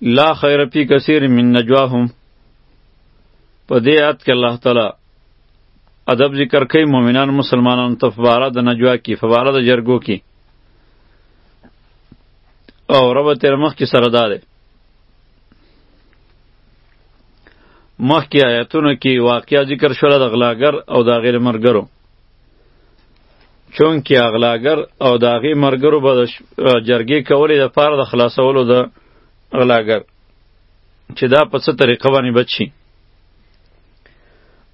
لا خیر فی کثیر من نجواهم په دې آیات کې الله تعالی ادب ذکر کوي مؤمنان مسلمانان ته فباره د نجوا کې فباره د جرګو کې او رب تیر مخ کې سره داده مخ کې آیاتونو کې واقعیا ذکر شول د غلاګر او د غیر مرګرو چونکه اغلاګر او د هغې مرګرو به د جرګې کولې د پاره د خلاصولو د اغلاګر چې دا په څه طریقه باندې بچ شي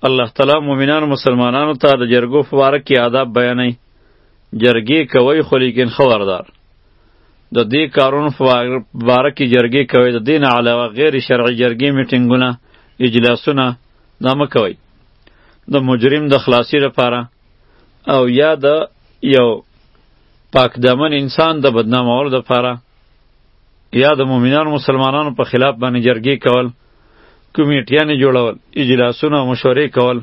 الله تعالی مؤمنانو مسلمانانو ته د جرګو په باره کې آداب بیانوي جرګې کوي خو لیکن خبردار د دې کارونو په باره کې جرګې کوي د دې نه علاوه غیر شرعي جرګې میټینګونه اجلاسونه دا مه کوئ د مجرم د خلاصي لپاره او یا د یو پاک دمن انسان د بدنامولو دپاره یا د مؤمنانو مسلمانانو په خلاف باندې جرګې کول کمیټیانې جوړول اجلاسونه او مشورې کول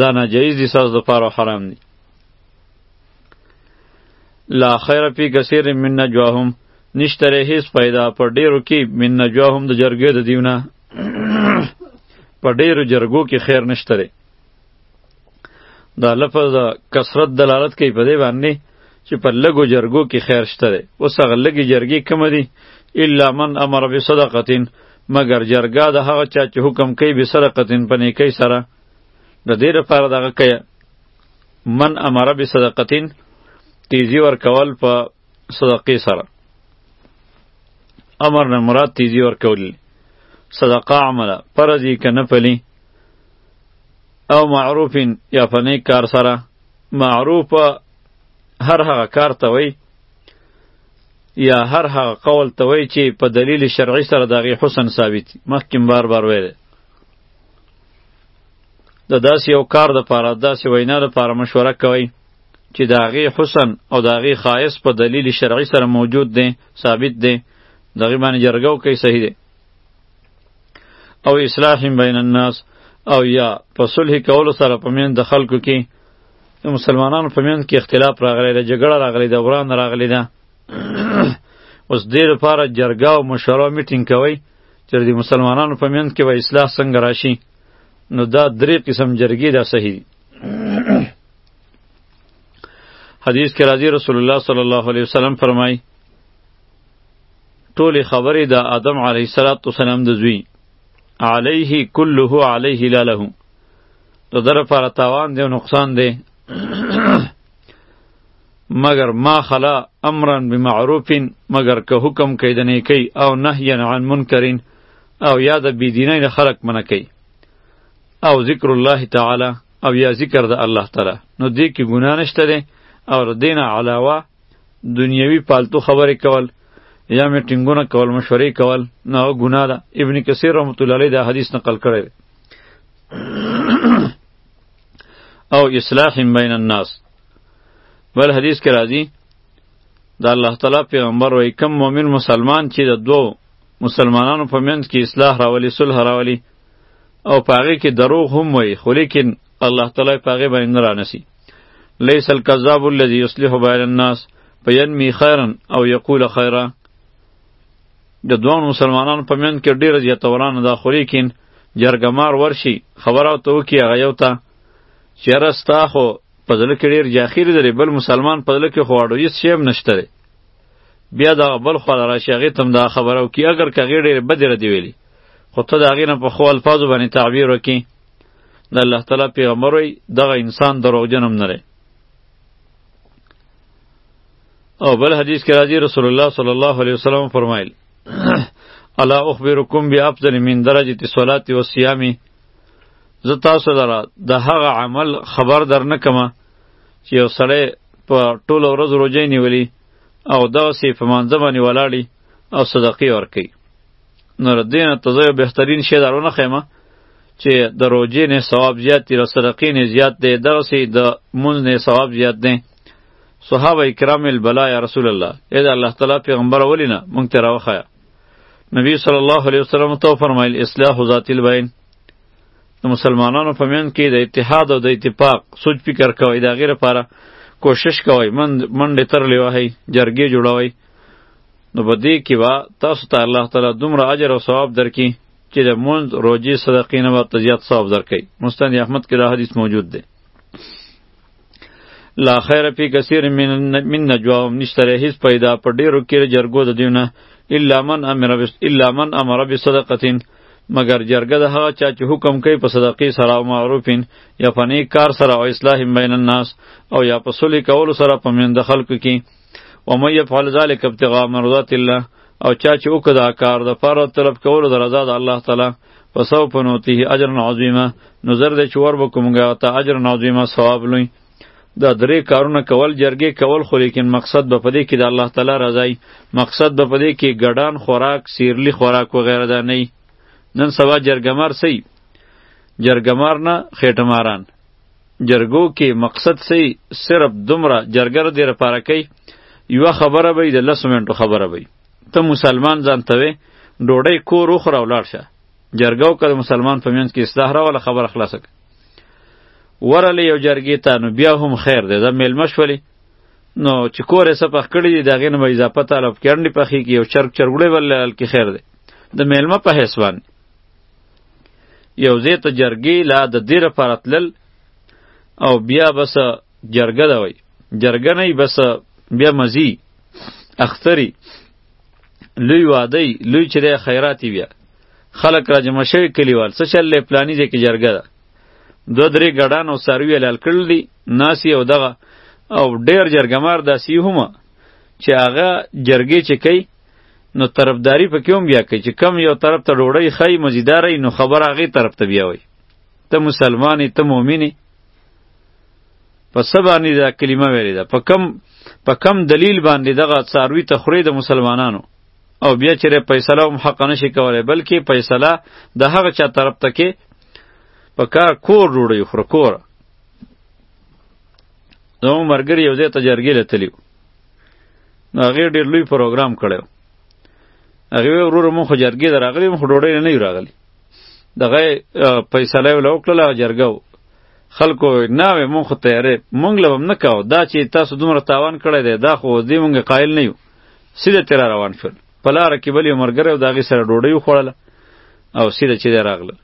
دا ناجایز دي ستاسو دپاره حرام دي لا خیر فی کثیر من نجواهم نشتره هیڅ پیدا پر ډیرو کې من نجواهم د جرګې د دیونه په ډیرو جرګو کې خیر نشتره دا لفظ کثرت دلالت کوي په دې باندې چې په لګو جرګو کې خیر شته دی اوس هغه لګې جرګې کومه دي الا من امر بصدقتین مګر جرګه د هغه چا چې حکم کوي بصدقتین په نیکۍ سره د دې لپاره دغه کوي من امر بصدقتین تیزی ورکول په صدقې سره امر نه مراد تیزی ورکول صدقه عمله پرزی که نه پلی او معروفین یا په نیک کار سره معروف هر هغه کار ته وایي یا هر هغه قول ته وایي چې په دلیل شرعي سره د هغې حسن ثابت مخکې بار بار ویلی د داسې یو کار دپاره داسې وینا دپاره مشوره کوئ چې د هغې حسن او د هغې ښایست په دلیل شرعي سره موجود دی ثابت دی دغه باندې جرګه وکړي صحیح دی او اصلاح بین الناس او یا په صلح کولو سره په مین د خلکو کې د مسلمانانو په مین کې اختلاف راغلی دی جګړه راغلی ده وران راغلی ده اوس دې لپاره جرګه او مشوره میټینګ کوي چې د مسلمانانو په مین کې به اصلاح څنګه راشي نو دا درې قسم جرګې دا صحیح دي حدیث کې راځي رسول الله صلی الله علیه وسلم فرمای ټولې خبرې د آدم علیه الصلاۃ والسلام د زوی علیه کله علیه لا له د در پر تاوان دی او نقصان دی مگر ما خلا امرا بمعروف مگر که حکم کوي د نیکی او نهیا عن منکرین او یا د بی دینه خلق منه کوي او ذکر الله تعالی او یا ذکر د الله تعالی نو دې کې ګناه نشته دی او دین علاوه دنیوي پالتو خبرې کول یا میټینګونه کول مشورې کول نه ګناه ده ابن کثیر رحمت الله علیه دا حدیث نقل کړی دی او اصلاح بین الناس بل حدیث کې راځي د الله تعالی پیغمبر وای کم مؤمن مسلمان چې د دوو مسلمانانو په منځ کې اصلاح راولي صلح راولي او په هغې کې دروغ هم وایي خو لیکن الله تعالی په هغې باندې نه رانسي لیس الکذاب الذي یصلح بین الناس په ینمی خیرا او یقول خیرا د دوه مسلمانانو په منځ کې ډېره زیاته ورانه ده خو لیکن جرګمار ورشي خبره ته وکړي هغه یو ته چې یاره ستا خو په زړه کې ډېر جاخیر لري بل مسلمان په زړه کې خو اړو هېڅ شی هم نشته دی بیا دغه بل خوا ته راشي هغې ته هم دا خبره وکړي اګر که هغې ډېرې بدې ردې ویلي خو ته د هغې نه په ښو الفاظو باندې تعبیر وکړي د الله تعالی پیغمبر وایي دغه انسان دروغجن هم نه دی او بل حدیث کې راځي رسول الله صلی الله علیه وسلم فرمایل الا اخبرکم بافضل من درجه الصلاه والصيام زه تاسو لره د هغه عمل خبر در نه کمه چې یو سړی په ټوله ورځ روژه نیولي او دغسې په مانځه باندې ولاړي او صدقې ورکوي نو دین ته زه بهترین شی درونه خیمه چې د روجې نه ثواب زیات دی او صدقې نه زیات دی دغه سي د مونږ نه ثواب زیات دی صحابه کرام البلا یا رسول الله اې دا الله تعالی پیغمبر ولینا مونږ ته راوخایا نبی صلی الله علیه وسلم تو فرمایل اصلاح ذات البین د مسلمانانو په میان کې د اتحاد او د اتفاق سوچ فکر کوي دا غیر لپاره کوشش کوي من منډه تر لیوه جرګې جوړوي نو په دې کې به تاسو ته الله تعالی دومره اجر او ثواب درکړي چې د مونځ روجې صدقې نه ورته زیات ثواب درکوي مستند احمد کې دا حدیث موجود دی لا خیر فی کثیر من من نجواهم نشتره هیڅ پیدا په ډیرو کې جرګو د دیونه الا من امر بس الا من امر بصدقتین مگر جرګه د هغه چا چې حکم کوي په صدقې سره او معروفین یا په نیک کار سره او اصلاح بین الناس او یا په صلح کولو سره په میند خلکو کې و مې يفعل ذلک ابتغاء مرضات الله او چا چې وکړه کار د پاره طلب کولو د رضا د الله تعالی وسو په نوته اجر عظیمه نو زر دې چې ور وکومګه ته اجر عظیمه ثواب لوی دا درې کارونه کول جرګې کول خو لیکن مقصد به پدې کې د الله تعالی رضای مقصد به پدې کې ګډان خوراک سیرلی خوراک و غیره ده نه نن سبا جرګمار سی جرګمار نه خېټماران جرګو کې مقصد سي صرف دومره جرګر دې لپاره کوي یوه خبره به یې د لسو منټو خبره به ته مسلمان ځان ته وې ډوډۍ کور وخوره او لاړ شه جرګه وکړه مسلمان په منځ کې اصلاح راوله خبره خلاصه کړه ورلې یو جرګې ته نو بیا هم خیر دی زه میلمه شولې نو چې کور یې سپخ کړی دی د هغې نه به اضافه طلب کړنډې پخې کې یو چرګ چرګوړی ولل کې خیر دی د میلمه په حیث باندې یو ځای ته جرګې لا د دې لپاره تلل او بیا بس جرګه ده وای جرګه نه بس بیا مزي اختری لوی واده لوی چې د خیراتي بیا خلک را جمع شوي کلیوال څه چل له پلاني ځای کې جرګه ده دوه درې ګډان او ساروي لال کړل دي ناسی او دغه او ډیر جرګمار داسې هم چې هغه جرګې چې کوي نو طرفداری په کوم بیا کوي چې کم یو طرف ته ډوړی خای مزیداري نو خبر هغه طرف ته بیا وي ته مسلمانې ته مؤمنې په سبانه دا کلمه ویلې ده په کم په کم دلیل باندې دغه څاروي ته خوري د مسلمانانو او بیا چیرې فیصله هم حق نه شي کولای بلکې فیصله د هغه چا طرف ته کې په کار کور جوړي خور کور زموږ مرګري یو ځای ته جرګې لتلیو نو هغه ډیر لوی پروګرام کړو هغه ورور مو خو جرګې دراغلی مو ډوډۍ نه یو راغلی دغه فیصله ولا وکړه جرګو خلکو نه وې مونږ خو تیارې مونږ له نه کاو دا چې تاسو دومره تاوان کړی دی دا خو دې مونږ قائل نه یو سیده تیر روان شول په لار کې بل یو مرګره او داغي سره ډوډۍ وخوړله او سیده چې راغله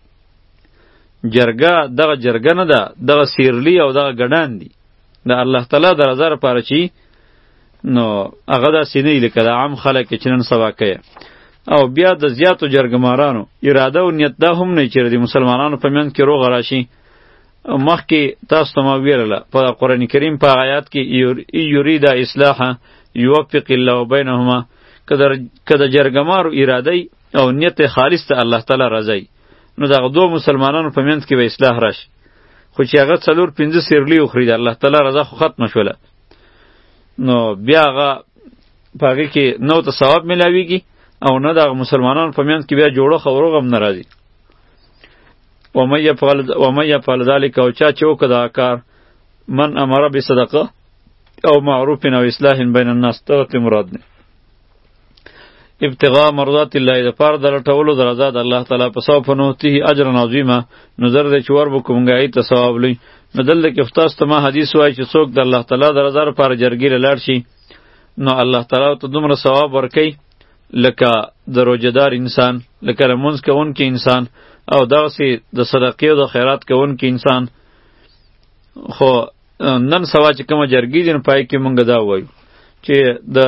جرګه دغه جرګه نه ده دغه سیرلی او دغه ګډان دي د الله تعالی د رضا لپاره چی نو هغه دا سینه لکه د عام خلک چې نن سبا کوي او بیا د زیاتو جرګمارانو اراده او نیت دا هم نه چیرې د مسلمانانو په میان کې روغ راشي مخکې تاسو ته ما ویرله په قرآن کریم په آیات کې یریدا اصلاح یوفق الله بینهما که د جرګمارو اراده او نیت خالص ته الله تعالی راځي نو دغه دوه مسلمانانو په منځ کې به اصلاح راشي خو چې هغه څلور پنځه سیرلی وخوري د الله تعالی رضا خو ختمه شوله نو بیا هغه په هغې کې نه ورته ثواب میلاویږي او نه د مسلمانانو په منځ کې بیا جوړښت او روغ هم نه راځي ومن یفعل ذلک او چا چې وکړه دا کار من امر بصدقه او معروف او اصلاح بین الناس ته مراد نه ابتغاء مرضات الله د پاره د لټولو د رضا د الله تعالی په سو په نوته اجر عظیمه نظر د چور به کوم غای ته ثواب لې نو دلته کې خاص ته ما حدیث وای چې څوک د الله تعالی د رضا لپاره جرګی لاړ شي نو الله تعالی ته دومره ثواب ورکي لکه د روجدار انسان لکه رمونز کوونکی انسان او دغسی د صدقې او د خیرات کوونکی انسان خو نن سوا چې کومه جرګې دي نو پای کې مونږ دا وایو چې د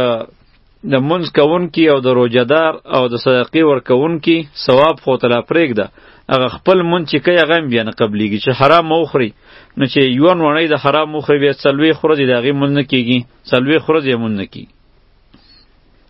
د منځ کوونکي او د روجهدار او د صدقې ورکوونکي ثواب خو ته لا پرېږده هغه خپل منځ چې کوي هغه هم بیا نه قبلېږي چې حرام وخوري نو چې یوه نوڼۍ د حرام وخوري بیا څلوېښت ورځې د هغې مونځ نه کېږي څلوېښت ورځې یې مونځ نه کېږي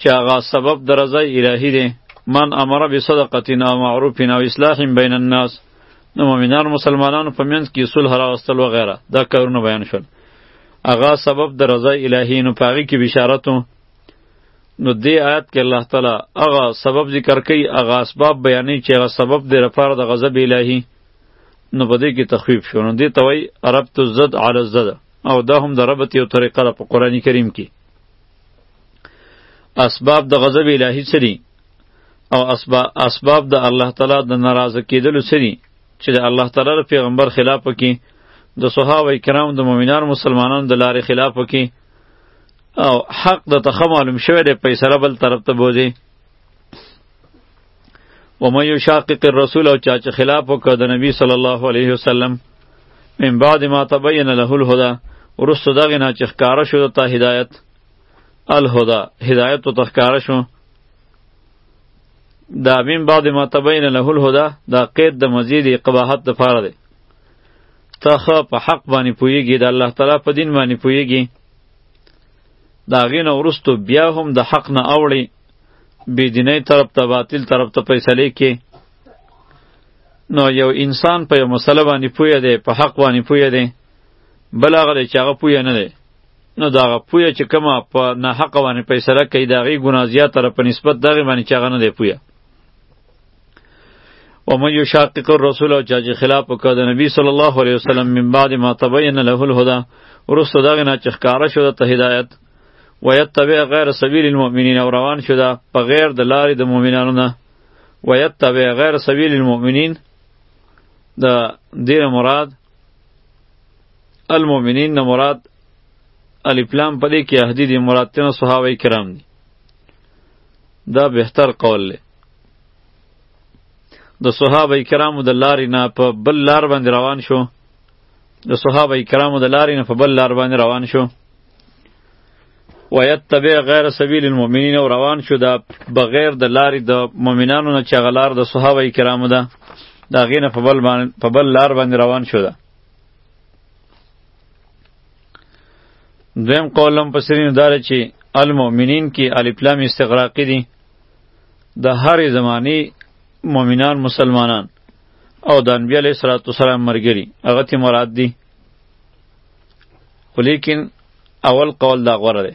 چې هغه سبب د رضای الهی دی من امر بصدقتنا او معروف او اصلاح بین الناس نو مؤمنان مسلمانانو په منځ کې صلح راوستل و غیره دا کارونه بیان شول هغه سبب د رضای الهی نو پاغي کې بشارتو نو دې آیات کې الله تعالی هغه سبب ذکر کوي هغه اسباب بیانې چې هغه سبب دی لپاره د غضب الهی نو په دې کې تخفیف شو نو دې توي عرب تو زد علی زد او دا هم د ربط یو طریقه ده په قرآنی کریم کې اسباب د غضب الهی څه دي او اسباب د الله تعالی د ناراضه کېدلو څه دي چې د الله تعالی د پیغمبر خلاف وکړي د صحابه کرام د مؤمنان مسلمانانو د لارې خلاف وکړي او حق د تخه معلوم شوی دی فیصله بل طرف ته بوځي و مې یشاقق الرسول او چا چې خلاف وکړ د نبی صلی الله علیه وسلم من بعد ما تبین له الهدى ورسته دغه نه چې ښکارا شو د تا هدایت الهدى هدایت ته ښکارا شو دا من بعد ما تبین له الهدى دا قید د مزید قباحت د فار دی ته خو په حق باندې پویږي د الله تعالی په دین باندې پویږي دا غینه ورستو بیا هم د حق نه اوړي بيدینۍ طرف ته باطل طرف ته فیصله کې نو یو انسان په یو مسله باندې پوهه دی په حق باندې پوهه دی بل هغه دی چې هغه پوهه نه دی نو دا هغه پوهه چې کومه په ناحق باندې فیصله کوي د هغې ګناه زیاته ده په نسبت د هغې باندې چې هغه نه دی پوهه ومن یشاقق الرسول او چا چې خلاف وکړه د نبی صلی الله علیه وسلم من بعد ما تبین له الهدی وروسته دغه نه چې ښکاره شو د هدایت ويتبع غیر سبیل المؤمنین او روان شو دا په غیر د لارې د مؤمنانو نه ويتبع غیر سبیل المؤمنین د دې مراد المؤمنین نه مراد الف لام په دې کې اهدی دي مراد تنه صحابه کرام دي دا بهتر قول دی د صحابه کرامو د لارې نه په بل لار باندې روان شو د صحابه کرامو د لارې نه په بل لار باندې روان شو ويتبع غیر سبیل المؤمنین او روان شو دا بغیر د لارې د مؤمنانو نه چې غلار د صحابه کرامو ده دا غینه په بل باندې په بل لار باندې روان شو ده دویم قولم په سرین دار چې المؤمنین کې الف لام استغراقی دي د هر زمانی مؤمنان مسلمانان او د انبیاء علیه الصلاۃ والسلام مرګری هغه ته مراد دي خو لیکن اول قول دا غوره دی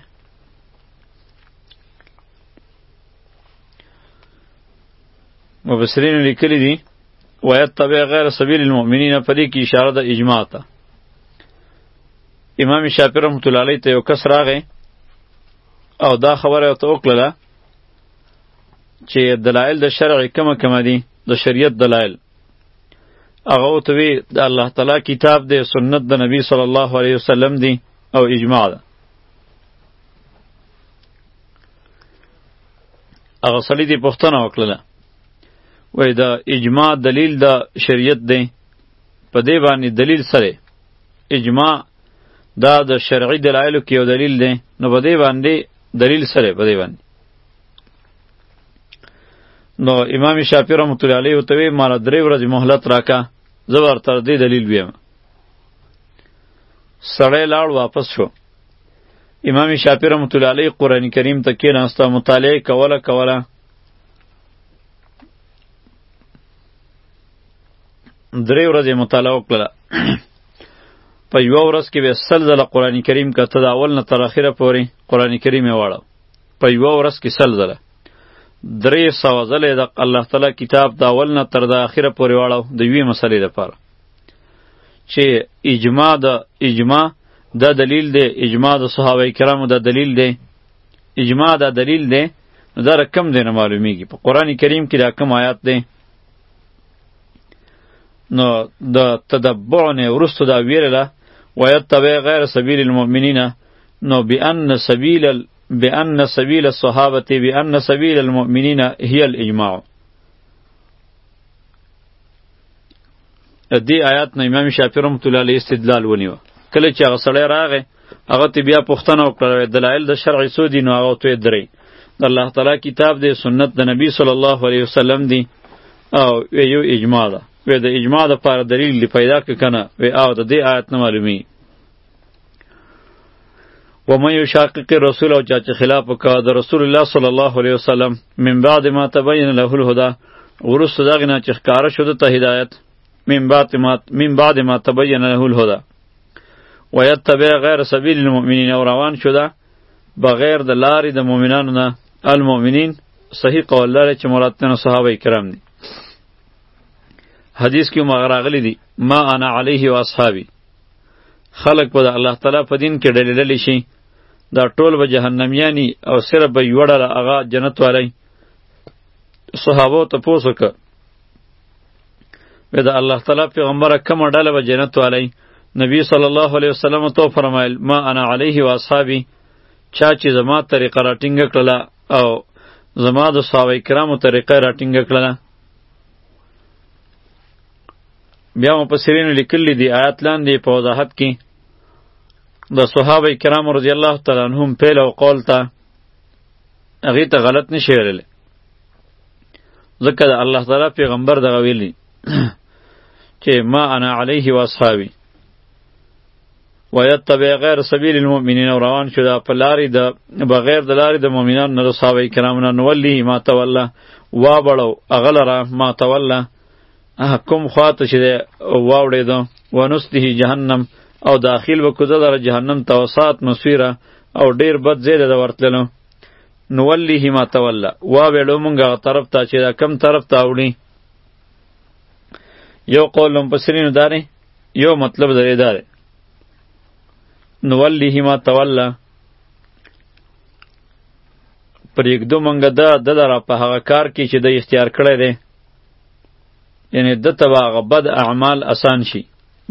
مفسرین لیکلی دي ويتبع غیر سبیل المؤمنین په دې کې اشاره د اجماع ته امام شافعی رحمت الله علیه ته یو کس راغی او دا خبره ته وکړه چې دلایل د شرع کمه کمه دي د شریعت دلایل هغه ته وی د الله تعالی کتاب دی سنت د نبی صلی الله علیه وسلم دی او اجماع ده هغه سړی دی پښتنه وکړه وای دا اجماع دلیل د شریعت دی په دې باندې دلیل سره اجماع دا د شرعي دلایلو کې یو دلیل دی نو په دې باندې دلیل سره په دې باندې نو امام شافعی رحمت الله علیه ته وی مال درې ورځې مهلت راکا زه ورته دې دلیل ویم سړی لاړ واپس شو امام شافعی رحمت الله علیه قران کریم ته کېناسته مطالعه کوله کوله درې ورځې مطالعه وکړه په یو ورځ کې به سل ځله قران کریم کته دا اول نه تر اخره پورې قران کریم یې واړو په یوه ورځ کې سل ځله درې سوه ځله یې د الله تعالی کتاب د اول نه تر د اخره پورې واړو د یوې مسلې لپاره چې اجماع د اجماع دا دلیل دی اجماع د صحابه کرامو دا دلیل دی اجماع دا دلیل دی نو دا رقم دی نه معلومیږي په قرآن کریم کې دا کم آیات دی نو د تدبع نه وروسته دا ویرله ویتبع غیر سبیل المؤمنین نو بان سبیل بأن سبيل الصحابة بأن سبيل المؤمنين هي الإجماع دې آیات نه امام شافعي رحمۃ اللہ علیہ استدلال ونیو کله چې هغه سړی راغی هغه ته بیا پوښتنه وکړه دلایل د شرع څو دي نو هغه ته درې د الله تعالی کتاب دی سنت د نبی صلی الله علیه وسلم دی او یو اجماع ده و د اجماع د پاره دلیل پیدا ک کنه و او د دې آیت نه معلومی و من یشاقق رسول او چا چې خلاف وکړه د رسول الله صلی الله علیه وسلم من بعد ما تبین له الهدى ورسته دغه نه چې ښکاره شو ته هدایت من بعد ما من بعد ما تبین له الهدى و یتبع غیر سبیل المؤمنین او روان شو ده بغیر د لارې د مؤمنانو نه المؤمنین صحیح قول لري چې مراد تنه صحابه کرام دي حدیث کې مغراغلی دي ما انا علیه و اصحابی خلق به د الله تعالی په دین کې ډلې ډلې شي دا ټول به جهنميانی او صرف به یوه ډله هغه جنت والی صحابو ته پوس وکړه به د الله تعالی پیغمبره کومه ډله به جنت والی نبی صلی الله علیه وسلم ته فرمایل ما انا علیه و اصحابی چا چې زما طریقه راټینګ کړله او زما د صحابه کرامو طریقه راټینګ کړله بیا مفسرینو لیکلی دی آیات لاندې په وضاحت کې د صحابه کرام رضی الله تعالی عنهم پیل او قول ته هغه ته غلط نشي ویل ځکه د الله تعالی پیغمبر دغه ویلی چې ما انا علیه و اصحابی ويتبع غیر سبیل المؤمنین او روان شو دا په لارې د بغیر د لارې د مؤمنانو نه د صحابه کرامو نه نولی ما توله وابړو اغلره ما توله کوم خواته چې واوړېده ونسته جهنم او داخل وکړه در جهنم توسات مسیره او ډیر بد زیاده د ورتللو نو ولیه ما تولا وا ویلو مونږه طرف ته چې دا کم طرف ته اوړي یو قول لم پسرینو داره یو مطلب درې داره نو ولیه ما تولا پر یک دو مونږه دا د لره په هغه کار کې چې د اختیار کړی دی یعنی د تبا غبد اعمال آسان شي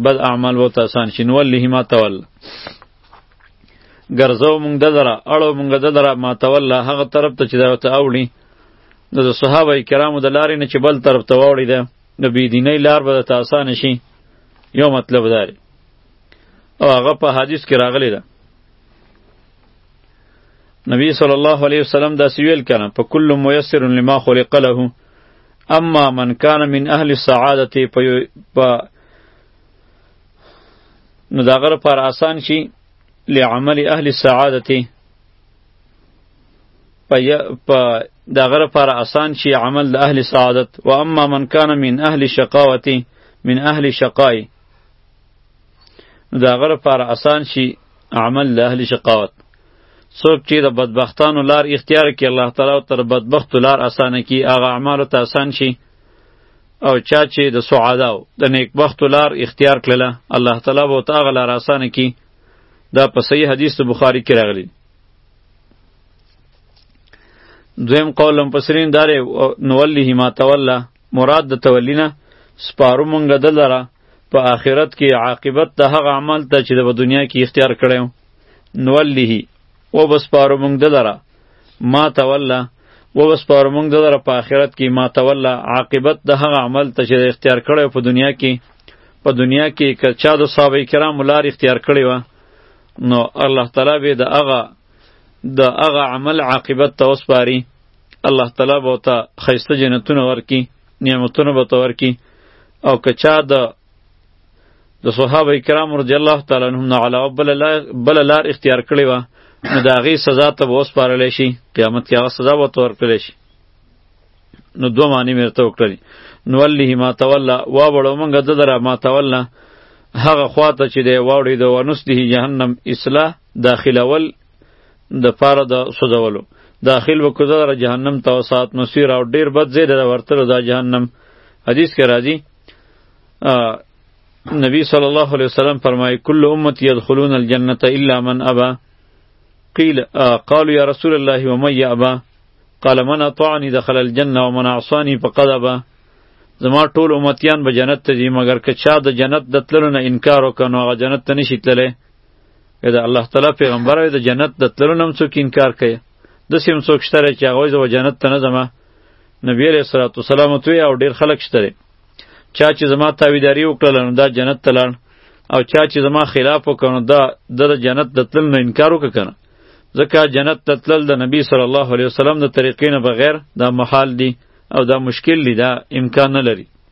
بد اعمال وته آسان شي نو له ما تول ګرځو مونږ دلرا اړو مونږ دلرا ما تول هغه طرف ته چې دا ته اوړي د صحابه کرامو د لارې نه چې بل طرف ته واوړي ده د بی دیني لار به ته آسان شي یو مطلب دار او هغه په حدیث کې راغلی ده نبی صلی الله علیه وسلم دا سویل کنه په کل میسر لما خلق له اما من کان من اهل السعادت په نو دا غره پر آسان شي لعمل اهل السعادت په دا غره پر آسان شي عمل د اهل سعادت و اما من کان من اهل شقاوت من اهل شقای دا غره پر آسان شي عمل د اهل شقاوت څوک چې د بدبختانو لار اختیار کړي الله تعالی تر بدبختو لار اسانه کړي هغه اعمالو ته اسان شي او چا چې د سعاداو د نیکبختو لار اختیار کړله الله تعالی به ورته هغه لار اسانه کړي دا په صحیح حدیث د بخاري کې راغلی دویم قول مفسرین داره نولیه ما تولا مراد د تولینا سپارو مونږ دلره په آخرت کې عاقبت د هغه عمل ته چې د دنیا کې اختیار کړی نولیه و بسپارو مونږ دلره ما توله و بسپارو مونږ دلره په آخرت کې ما توله عاقبت د هغه عمل ته چې اختیار کړی په دنیا کې په دنیا کې که چا د صحابه کرامو لار اختیار کړې وه نو الله تعالی به د هغه د هغه عمل عاقبت ته وسپاري الله تعالی به ورته ښایسته جنتونه ورکړي نعمتونه به ورته ورکړي او که چا د د صحابه کرام رضی الله تعالی عنهم نه علاوه بل لار اختیار کړی و نو د هغې سزا ته به وسپارلی شي قیامت کې هغه سزا به ورته ورکړلی شي نو دوه معنی مې ورته وکړلې نوله ما توله واوړو موږ ده دره ما توله هغه خواته چې دی واوړېدو ونسله جهنم اصلاح داخلول د پاره د سوځولو داخل وکړه در جهنم ته وسات مسیر او ډیر بد زیر د ورتلو دا جهنم حدیث کې راځي نبی صلی الله علیه وسلم فرمایي کل امت يدخلون الجنه الا من ابا قیل قالوا یا رسول الله و من یابا قال من اطاعنی دخل الجنه و من عصانی فقد ابا زما ټول امتیان به جنت ته ځي مګر که چا د جنت د تللو نه انکار وکړ نو هغه جنت ته نشي تللی یا د الله تعالی پیغمبر وي د جنت د تللو نه هم څوک انکار کوي داسې هم څوک شته چې هغه وایي زه به جنت ته نه ځم نبی علیه الصلات والسلام ورته او ډېر خلک شته دی چا چې زما تاویداري وکړله نو دا جنت ته لاړ او چا چې زما خلاف وکړ نو دا د جنت د تلل نه انکار وکړ کنه ځکه جنت ته تلل د نبی صلی الله علیه وسلم د طریقې نه بغیر دا محال دی او دا مشکل دی دا امکان نه لري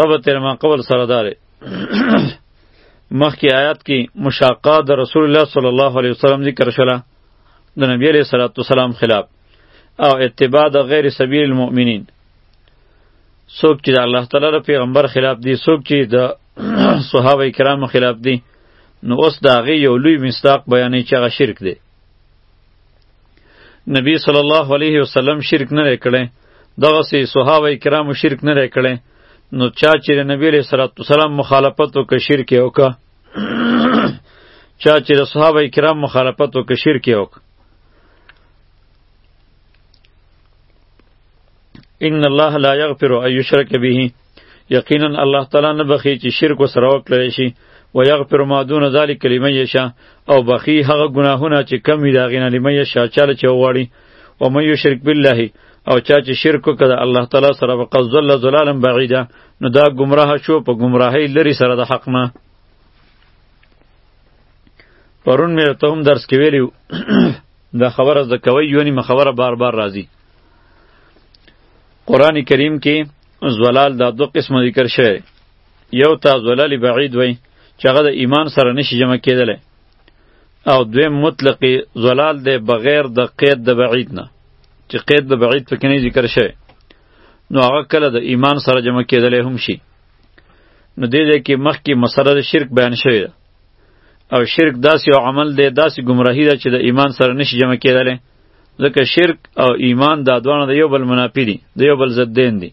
رب تیر ما قبل سره داره مخکې آیات کې مشاقه د رسول الله صلی الله علیه وسلم ذکر شله د نبی علیه صلوات والسلام خلاف او اتباع د غیر سبیل المؤمنین څوک چې د الله تعالی د پیغمبر خلاف دی څوک چې د صحابه کرامو خلاف دی نو اوس د هغې یو لوی مصداق بیانوي چې هغه شرک دی نبی صلی الله علیه وسلم شرک نه کړي دغه سي صحابه کرامو شرک نه کړي نو چا چې نبی علیہ الصلوۃ والسلام مخالفت وکړ شرک یې وکړ چا چې صحابه کرام مخالفت وکړ شرک یې وکړ ان الله لا یغفر ان یشرک به یقینا الله تعالی نه بخي چې شرک سره وکړی شي و یغفر ما دون ذلک لمن یشا او بخي هغه ګناهونه چې کم وي داغې نه لمن یشا چاله چې وغواړي و من یشرک بالله او چا چې شرک وکړه الله تعالی سره وقد ضل ضلالا بعیدا نو دا گمراه شو په گمراهی لري سره د حق نه پرون مې ته هم درس کې ویلی دا خبره زده کوي یونی مخبره بار بار راځي قرآن کریم کې زلال دا دو قسم ذکر شوی یو تا زلال بعید وای چې هغه د ایمان سره نشي جمع کېدلی او دویم مطلق زلال دی بغیر د قید د بعید نه چې قید د بعید پکې نه ذکر شوی نو هغه کله د ایمان سره جمع کېدلی هم شي نو دې ځای کې مخکې مسله د شرک بیان شوې ده او شرک داسې عمل دی داسې ګمراهي ده چې د ایمان سره نشي جمع کېدلی ځکه شرک او ایمان دا دواړه د یو بل منافی دي د یو بل ضدین دي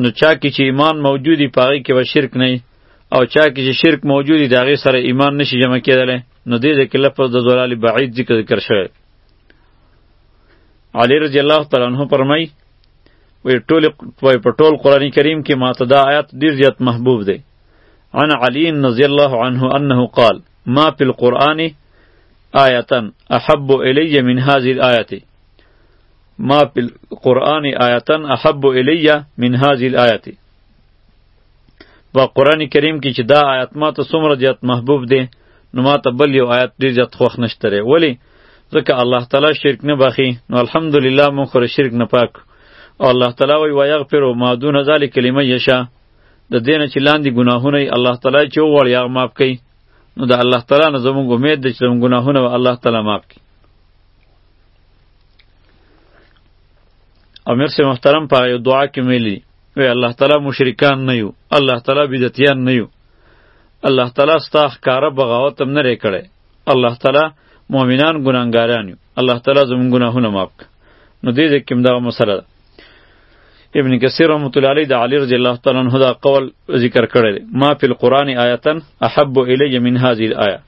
نو چا کې چې ایمان موجودی پاغي کې به شرک نه او چا کې چې شرک موجودی دا غي سره ایمان نشي جمع کېدلی نو دې ځکه لفظ د زلال بعید ذکر ذکر شوی علی رضی الله تعالی عنہ فرمای وی ټول وی په ټول قران کریم کې ماته دا آیات ډیر زیات محبوب دی عن علی رضی الله عنه انه قال ما فی القرآن آیتا احب الی من هذه الآیت ما فی القرآن آیتا احب الی من هذه الآیت و قرآن کریم کې چې دا آیات ما ته څومره زیات محبوب دی نو ما ته بل یو آیات ډېر زیات خوښ نشته دی ولې ځکه الله تعالی شرک نه بخي نو الحمدلله مونږ خو شرک نه پاک او الله تعالی وایي ویغفر ما دون ذلک لمن یشاء د دې نه چې لاندې ګناهونه یې الله تعالی چې وغواړي هغه معاف کوي نو د الله تعالی نه زموږ امید دی چې زموږ ګناهونه به الله تعالی معاف کړي امیر سي محترم په یو دعا کې ویلي وی الله تعالی مشرکان نه یو الله تعالی بدعتیان نه یو الله تعالی ستا ښکاره بغاوت هم نه دی کړی الله تعالی مؤمنان ګناهګاران یو الله تعالی زموږ ګناهونه معاف کړه نو دې ځای کې همدغه مسله ده ابن کثیر رحمت الله علیه د علی رضی الله تعالی عنہ دا قول ذکر کړی دی ما فی القرآن آیتن احب الی من هذه الآیه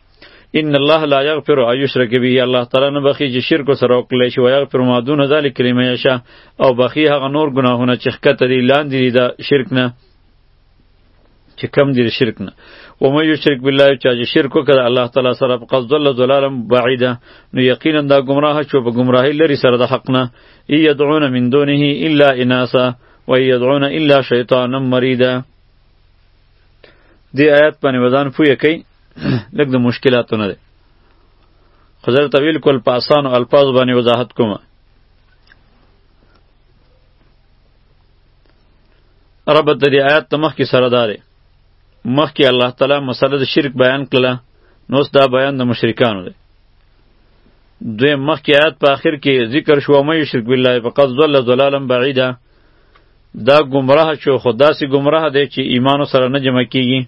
ان الله لا یغفر ان یشرک به الله تعالی نه بخی چې شرک سره وکړي شي او یغفر ما دون ذلک لمن یشاء او بخی هغه نور ګناهونه چې ښکته دي لاندې دي د شرک نه چې کم دي شرک نه و مې یو شرک بالله چا چې شرک وکړ الله تعالی سره فقط ضل ضلالم بعیدا نو یقینا دا گمراه شو په گمراهی لري سره د حق نه ای یدعون من دونه الا اناسا و ای یدعون الا شیطانا مریدا دی آیات باندې وزن پوی کوي لږ د مشکلاتو نه ده خزر طویل کول په اسانو الفاظ باندې وضاحت کوم رب د دې آیات تمخ کې سره داره مخ کې الله تعالی مسله د شرک بیان کړه نو دا بیان د مشرکانو دی دوی مخ کې آیات په آخر کې ذکر شو مې شرک بالله فقط ضل ضلالا بعیدا دا گمراه شو خدا سي گمراه دی چې ایمان سره نه جمع کیږي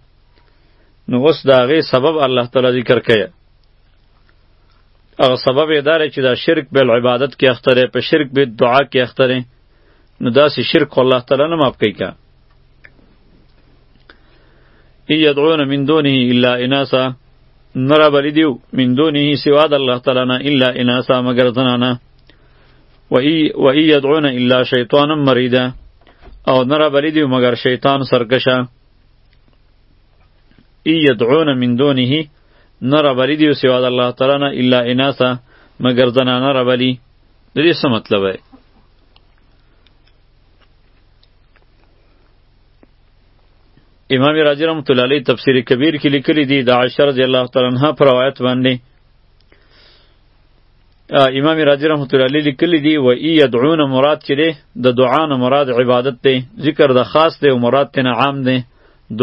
نو اوس دا غي سبب الله تعالی ذکر کړي هغه سبب یې داره چې دا شرک بل عبادت کې اختره په شرک به دعا کې اختره نو داسې شرک خو الله تعالی نه معاف کوي که ای یدعون من دونه الا اناسا نه رابلی دیو من دونه سوا د الله تعالی نه الا اناسا مګر زنانه و ای یدعون الا شیطانا مریدا او نه رابلی دیو مګر شیطان سرکشه ای یدعون من دونه نه رابلی دیو سوا د الله تعالی نه الا اناسا مګر زنانه رابلی د دې څه مطلب دی امام رازی رحمت الله علیه تفسیر کبیر کې لیکلی دی د عائشه رضی الله تعالی عنها پر روایت باندې امام رازی رحمت الله علیه لیکلی دی و ای یدعون مراد چې دی د دعا نه مراد عبادت دی ذکر د خاص دی او مراد تنه عام دی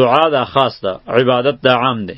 دعا د خاص ده عبادت د عام دی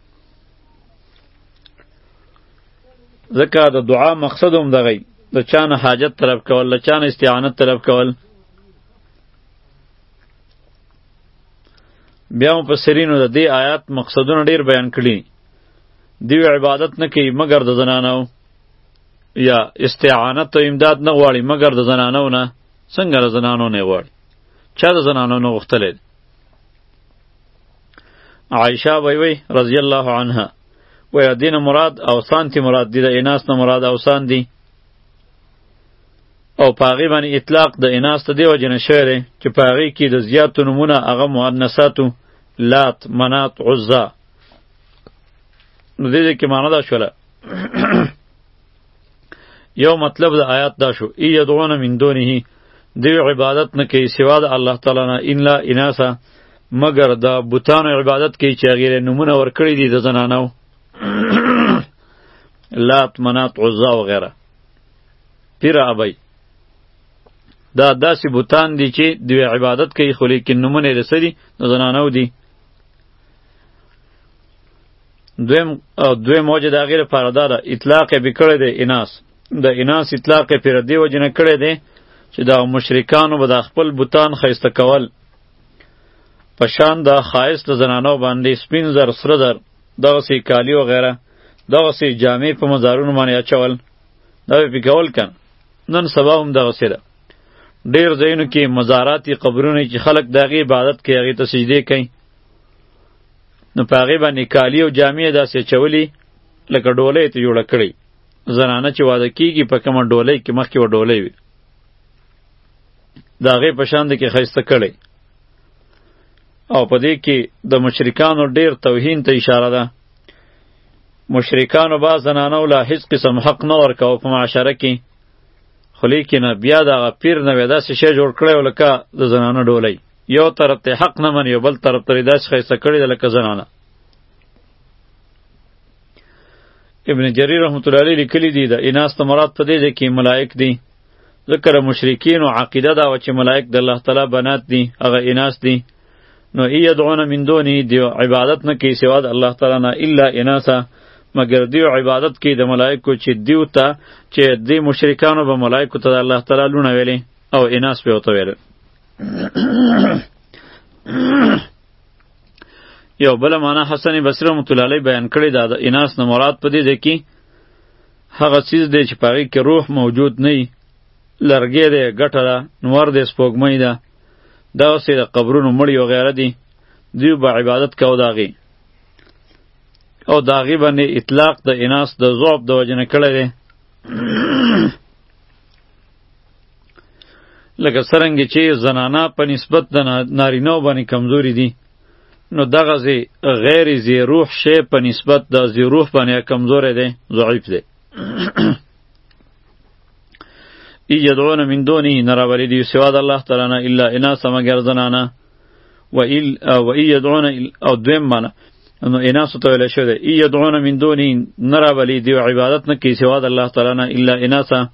ځکه د دعا مقصد هم دغی د چانه حاجت طلب کول د چانه استعانت طلب کول بیا هم په سرینو د دې آیات مقصدونه ډیر بیان کړي دیو عبادت نه کوي مګر د زنانو یا استعانت او امداد نه غواړي مګر د زنانو نه څنګه د زنانو نه غواړي چا د زنانو نه غوښتلی عائشه وی وی رضی الله عنها وی دین مراد اوسان تی مراد دی د اناس نه مراد اوسان دی او پاغي باندې اطلاق د اناس ته دی وجنه شعر چې پاغي کې د زیات نمونه هغه مؤنثاتو لات منات عزا نو دې کې معنا دا شوله یو مطلب د آیات دا شو ای یدعون من دونه دی عبادت نه کوي سوا د الله تعالی نه ان لا اناسا مگر د بوتانو عبادت کوي چې غیر نمونه ور کړی دي د زنانو لات منات عزا و غیره پیر ابی دا داسې بوتان دي چې دوی عبادت کوي خو لیکن نمونه رسري د زنانو دي دویم دوی موجه د غیر لپاره دا ده اطلاق به کړی دی اناس د اناس اطلاق پر دی وجه نه کړی دی چې دا مشرکانو به د خپل بوتان خیسته کول په شان د خایس د زنانو باندې سپین زر سره زر دغه سی کالی او غیره دغه سی جامې په مزارونو باندې اچول دا به کول کن نن سبا هم دغه سی ده ډیر ځایونو کې مزاراتي قبرونه چې خلک د هغې عبادت کوي هغې ته سجدې کوي نو په هغې باندې کالي او جامې یې داسې اچولي لکه ډولۍ ته جوړه کړې زنانه چې واده کیږي په کومه ډولۍ کې مخکې و ډولۍ وي د هغې په شان د کې ښایسته کړی او په دې کې د مشرکانو ډیر توهین ته اشاره ده مشرکانو با زنانو له هیڅ قسم حق نه ورکاو په معاشره کې خو لیکنه بیا د هغه پیر نه وی داسې شی جوړ کړی و لکه د زنانه ډولی یو طرف ته حق نه مني او بل طرف ته داسې ښایسته کړی ده لکه زنانه ابن جریر رحمت الله علیه لیکلی دی د اناس ته مراد په دې ځای کې ملائک دي ذکر مشرکین او عقیده دا و چې ملائک د الله تعالی بنات دي هغه اناس دي نو ای یدعون من دونی دیو عبادت نه کی سوا د الله تعالی نه الا اناسا مگر دیو عبادت کی د ملائکو چې دیو ته چې دی مشرکانو به ملائکو ته د الله تعالی لونه ویلې او اناس به وته ویل یو بل معنا حسن بصری رحمت الله علیه بیان کړی دا د اناس نه مراد پدې دی کی هغه چیز دی چې پاره کې روح موجود نه لرګی دی ګټه ده نور دی سپوږمۍ ده دا اوس د قبرونو مړی او غیره دي دوی به عبادت کاو داغي او داغي باندې اطلاق د اناس د ضعف د وجنه کړی دی لکه سرنګ چې زنانا په نسبت د نارینه باندې کمزوري دي نو دغه زی غیر زی روح شی په نسبت د زی روح باندې کمزوري دی ضعیف دی ای یدعون من دونه نراولی دی سوا د الله تعالی نه الا انا سم ګر زنانه و ال و ای یدعون او دویم معنی نو انا ستو ویل شو دی ای یدعون من دونه نراولی دی عبادت نه کی سوا د الله تعالی نه الا انا سم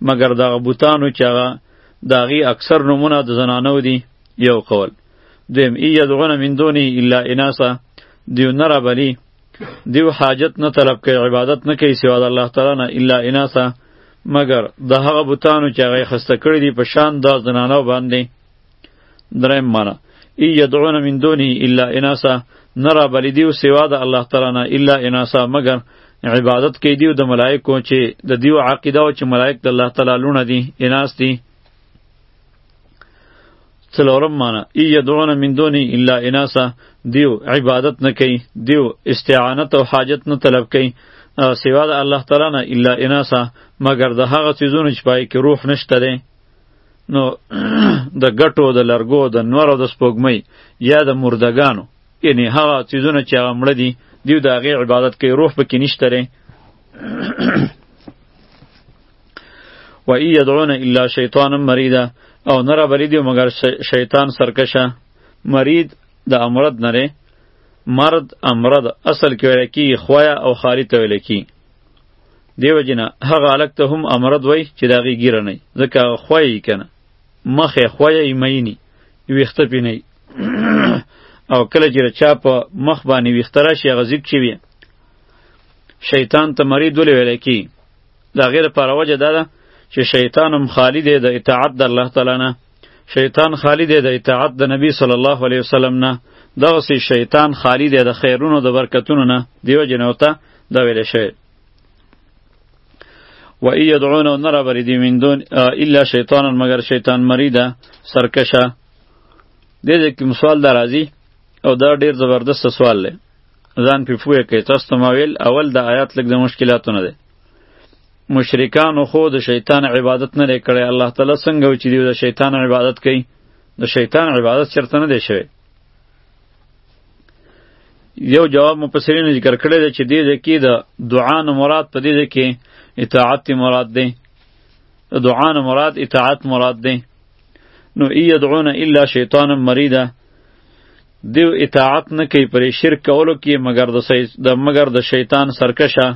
مگر دا بوتانو چې هغه داغي اکثر نمونه د زنانو دی یو قول دویم ای یدعون من دونه الا انا سم دیو نراولی دیو حاجت نه طلب کوي عبادت نه کوي سوا د الله تعالی نه الا اناسا مگر د هغه بوتانو چې هغه خسته کړی دی په شان د زنانو باندې درم معنا ای یدعون من دونه الا اناسا نرا بلی دیو سوا د الله تعالی نه الا اناسا مگر عبادت کوي دیو د ملائکو چې د دیو عقیده او چې ملائک د الله تعالی لونه دي اناس دي څلورم معنی ای یدعون من دونی الا اناسا دیو عبادت نه کوي دیو استعانت او حاجت نه طلب کوي سوا د الله تعالی نه الا اناسا مگر د هغه چیزونو چې پای کې روح نشته دی نو د ګټو د لرګو د نورو د سپوږمۍ یا د مردگانو یعنی هغه چیزونه چې هغه مړه دي دیو د هغې عبادت کوي روح پکې نشته دی و ای یدعون الا شیطان مریدا او نرا بریدیو مگر شیطان سرکشه مرید د امرد نره مرد امرد اصل کې ویل کی خویا او خالی ته ویل کی دیو جنا هغه الک ته هم امرد وای چې دا غی ګیره نه ځکه خوای کنه مخه خوای مینی ویخته پی نه او کله چې چا په مخ باندې ویخته راشي هغه ذیب چی وی شیطان ته مرید ولې ویل کی د هغې لپاره وجه دا ده چې شیطان هم خالی دی د اطاعت د الله تعالی نه شیطان خالی دی د اطاعت د نبی صلی الله علیه وسلم نه دغسې شیطان خالی دی د خیرونو د برکتونو نه دیو جن ورته دا ویلی شوی و ای یدعون و نرا بریدی من دون الا شیطانا مگر شیطان مریده سرکشه دې دې کوم سوال دا راځي او دا ډیر زبردست سوال دی ځان په پوهه کې تاسو ته ما ویل اول د آیات لږ د مشکلاتو نه دی مشرکانو خو د شیطان عبادت نه کړی الله تعالی څنګه و چې دوی د شیطان عبادت کوي د شیطان عبادت چرته نه دی شوی یو جواب مفسرین ذکر کړی دی چې دې کې د دعا نه مراد په دې کې اطاعت مراد دی د دعا نه مراد اطاعت مراد دی نو ای یدعون الا شیطانا مریدا دیو اطاعت نه کوي پر شرک کولو کې مگر د د مگر د شیطان سرکشه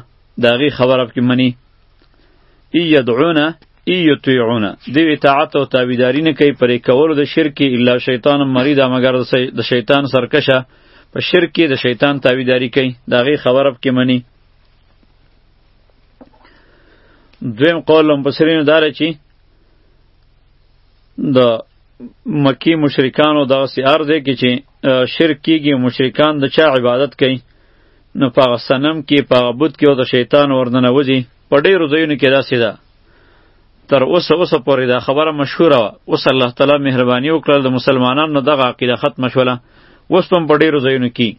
داغي خبره کې منی ای یدعونا ای یطیعونا دیو اطاعت او تابعداري نه کوي پر کولو د شرک الا شیطان مرید مگر د شیطان سرکشه په شرک کې د شیطان تابعداري کوي داغي خبره کې منی دویم قول لمبسرینو داره چی د مکی مشرکانو دغه سی ارز کې چې شرک کیږي مشرکان د چا عبادت کوي نو په سنم کې په عبادت کې او د شیطان وردنه وځي په ډیرو ځایونو کې داسې ده تر اوسه اوسه پورې دا خبره مشهوره وه اوس الله تعالی مهرباني وکړل د مسلمانانو دغه عقیده ختمه شوله اوس هم په ډیرو ځایونو کې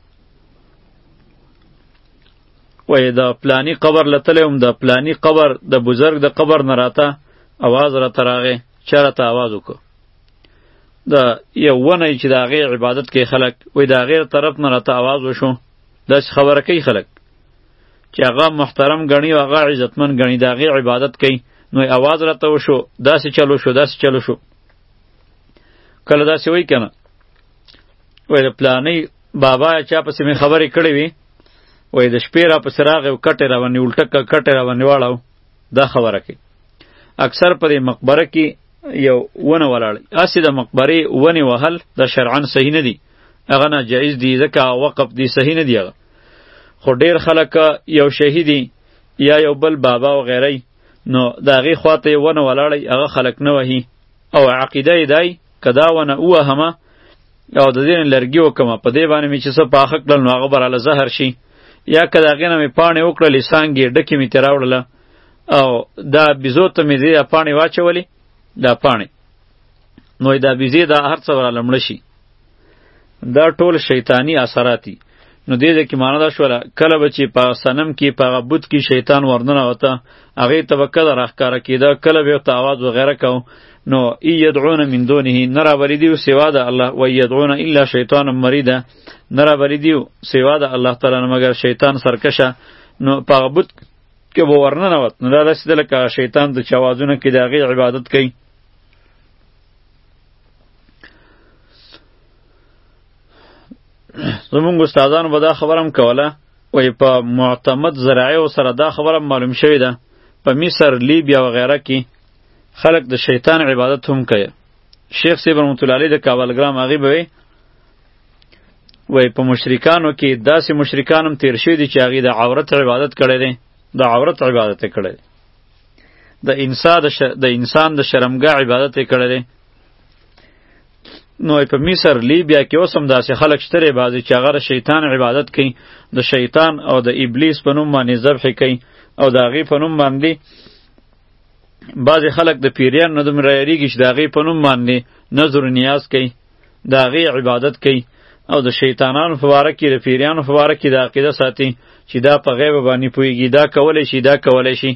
وایي د پلانی قبر لتلی هم د پلانی قبر د بزرګ د قبر نه راته اواز را تراغه چاره ته اواز وکړو د یو ونه چې د هغې عبادت کوي خلک وایي د هغې طرف نه راته اواز وشو داسې خبره کوي خلک چې هغه محترم ګڼي او هغه عزتمن ګڼي د هغې عبادت کوي نو اواز راته وشو داسې چلو شو داسې چلو شو کله داسې وایي که نه وایي د پلانۍ بابا چا پسې مې خبرې کړې وي وایي د شپې را پسې راغی او کټې را باندې الټکه کټې را باندې واړو دا خبره کوي اکثر په دې مقبره کې یو ونه ولاړ اسی د مقبره ونه وهل د شرعن صحیح نه دی هغه نه جایز دی ځکه وقف دی صحیح نه دی هغه خو ډیر خلک یو شهیدی یا یو بل بابا و غیره نو د هغې خواته یې ونه ولاړی هغه خلک نه وهي او عقیده یې دای که دا ونه ووهمه او د دې نه لرګي وکړمه په دې باندې مې چې څه پاخه کړل نو هغه به راله زهر شي یا که د هغې نه مې پاڼې وکړلې څانګې ډکې مې ترې راوړله او دا بیزو ته مې دې دا پاڼې واچولې دا پاڼې نو دا بیزې دا هر څه به راله مړه شي دا ټول شیطانی اثراتی نو دې دې کې معنا دا شوله کله به چې په سنم کې په غبوت کې شیطان ورننه وته هغه توکل راخکاره کیده کله به ته आवाज وغیره کو نو ای یدعون من دونه نرا بریدیو سوا د الله و یدعون الا شیطان مریدا نرا بریدیو سوا د الله تعالی نه مگر شیطان سرکشه نو په غبوت کې به ورننه وت نو دا داسې لکه شیطان د چوازونه کې د هغې عبادت کوي زمونږ استادانو به دا خبره هم کوله وایي په معتمد ذرایعو سره دا خبره هم معلوم شوې ده په مصر لیبیا وغیره کې خلک د شیطان عبادت هم کوي شیخ صاحب رحمت الله علیه د کابلګرام هغې به وایي وایي په مشرکانو کې داسې مشرکان هم تیر شوي دي چې هغې د عورت عبادت کړی دی د عورت عبادت یې کړی دی د انسان د شر... د انسان د شرمګا عبادت یې کړی نو په مصر لیبیا کې اوس هم داسې خلک شته دی بعضې چې هغه د شیطان عبادت کوي د شیطان او د ابلیس په نوم باندې ذبح کوي او د هغې په نوم باندې بعضې خلک د پیریان نه دومره یارېږي چې د هغې په نوم باندې نظر و نیاز کوي د هغې عبادت کوي او د شیطانانو په باره کې د پیریانو په باره کې د عقیده ساتي چې دا په غیب باندې پوهېږي دا کولی شي دا کولی شي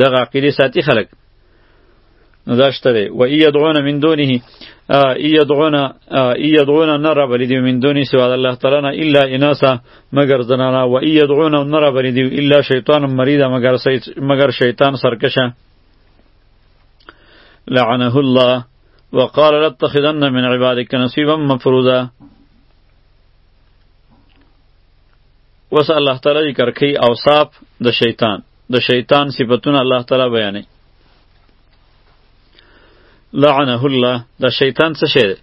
دغه عقیدې ساتي خلک نو دا شته دی و ای یدعون من دونه ای یدعون ای یدعون نر بلیدی من دونه سوا الله تعالی نه الا اناسا مگر زنانا و ای یدعون نر بلیدی الا شیطان مریدا مگر مگر شیطان سرکشه لعنه الله وقال لاتخذن من عبادك نصيبا مفروضا وس الله تعالی ذکر کوي اوصاف د شیطان د شیطان صفاتونه الله تعالی بیانوي لعنه الله د شیطان څه شی دی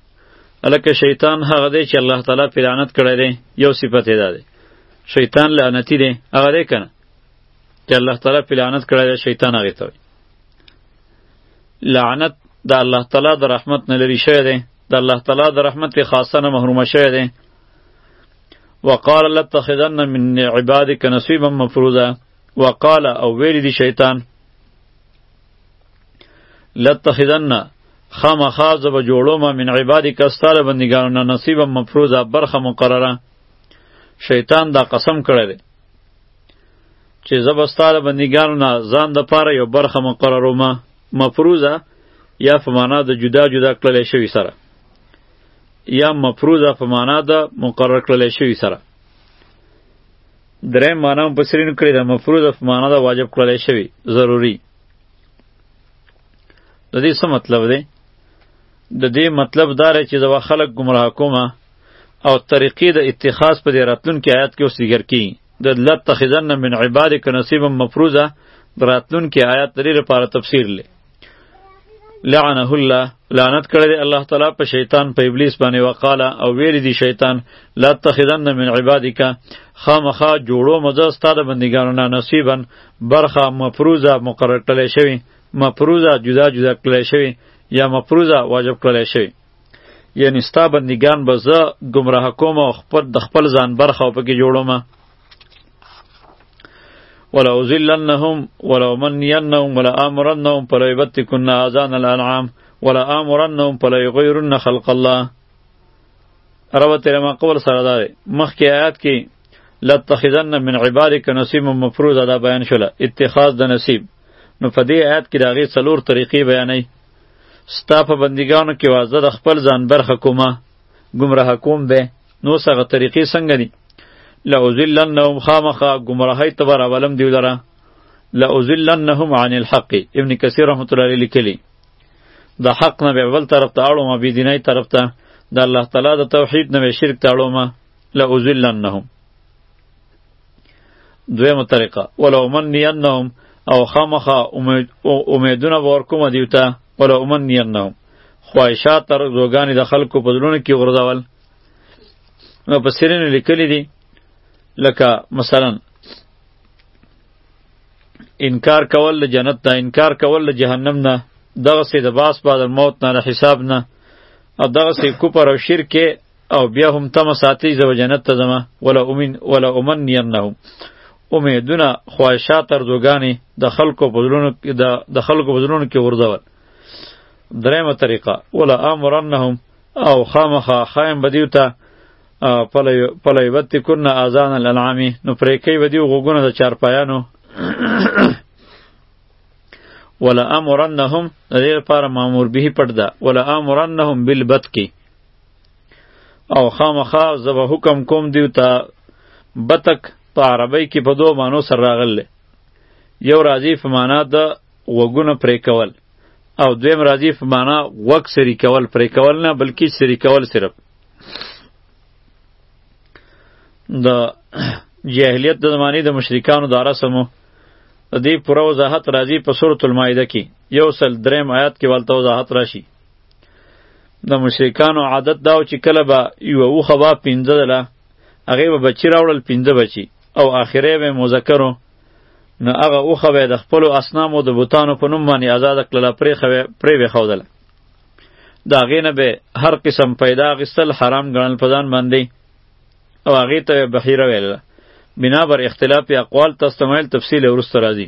الکه شیطان هغه دی چې الله تعالی پې لعنت کړی دی یو صفت یې دا دی شیطان لعنتی دی هغه دی که نه چې الله تعالی پې لعنت کړی دی شیطان هغې ته وایي لعنت د الله تعالی د رحمت نه لري شوی دی د الله تعالی د رحمت خاصه نه محرومه شوی دی وقال لتخذن من عبادك نصيبا مفروضا وقال او ویل دی شیطان لتخذن خامخا زب جوړوم من عبادك استال بندگانو نه نصیبا مفروضا برخه مقرره شیطان دا قسم کړی دی چې زه به ستا د بندګانو نه ځان دپاره یو برخه مقرروم مفروضه یا په معنا د جدا جدا کړلی شوي سره یا مفروضه په معنا د مقرر کړلی شوي سره درې معنا هم پسرین کړی د مفروضه په معنا د واجب کړلی شوي ضروری د دې څه مطلب دی د دې مطلب دا چې زه به خلک ګمراه کوم او طریقې د اتخاذ په دې راتلونکي آیات کې اوس ذکر کیږي د لتخذن من عبادک نصیبا مفروضه دراتلون کې آیات لري لپاره تفسیر لې لعنه الله لعنت کړی دی الله تعالی په شیطان په ابلیس باندې وقاله او ویل دی شیطان لا تخذن من عبادک خامخا جوړو مزه ستاده بندګانو نه نصیبا برخه مفروضه مقرر کړی شوی مفروضه جدا جدا کړی شوی یا مفروضه واجب کړی شوی یعنی ستا بندگان به زه گمراه کوم او خپل د خپل ځان برخه پکې جوړوم ولا ازلنهم ولا امنينهم ولا امرنهم فلا يبتكن اذان الانعام ولا امرنهم فلا يغيرن خلق الله رب تیرا ما قول سره دار مخکې آیات کې لتخذن من عبادك نصيب مفروض دا بیان شوله اتخاذ د نصیب نو په دې آیات کې د هغې څلور طریقې بیانوي ستا په بندګانو کې وازه د خپل ځان برخه کومه گمراه کوم به نو سغه طریقې څنګه دي لأذلنهم خامخا گمراهی ته برابرم دی لره لأذلنهم عن الحق ابن کثیر رحمت الله علیه لیکلی د حق نه به ول طرف ته اړو ما بی دینای طرف ته د الله تعالی د توحید نه به شرک ته اړو ما لأذلنهم دویمه طریقه ولو منینهم او خامخا امیدونه به ورکوم دیو ته ولو منینهم خواهشات تر زوګانې د خلکو په زړونو کې غورځول نو په سرینو لیکلی دي لکه مثلا انکار کول له جنت نه انکار کول له جهنم نه دغسې د باس بعد الموت نه د حساب نه او دغسې کفر او شرک او بیا هم تمه ساتي زه به جنت ته ځم ولا امین ولا امنینهم امیدونه خواهشات ارزوګانې د خلکو په زړونو د خلکو په زړونو کې ورځول درېمه طریقه ولا امرنهم او خامخا خایم بدیو ته پلی وتی کنه آزان الانعامی نو پریکی بدیو غوګونه د چارپایانو ولا امرنهم د دې لپاره مامور به پټ ده ولا امرنهم بالبتکی او خامخا زه به حکم کوم دیو ته بتک په عربی کې په دوه معنو سره راغلی یو راځي په معنا د غوږونه پرې کول او دویم راځي په معنا غوږ سری کول پرې کول نه بلکې سری کول صرف د جاهلیت د زمانې د مشرکانو د رسمو د دې پوره وضاحت راځي په سورة المائده کې یو سل دریم آیات کې والته وضاحت راشي د مشرکانو عادت دا و چې کله به یوه اوښه وه پنځه دله هغې به بچي راوړل پنځه بچي او آخرې به یې مذکر نو هغه اوښه به یې د خپلو اصنامو د بوتانو په نوم باندې ازاده کړله پرې به یې ښودله د هغې نه به هر قسم پیدا اخیستل حرام ګڼل په ځان باندې او هغې ته به بحیره ویله بنا بر اختلاف اقوال تاسو ته تفصیل وروسته راځي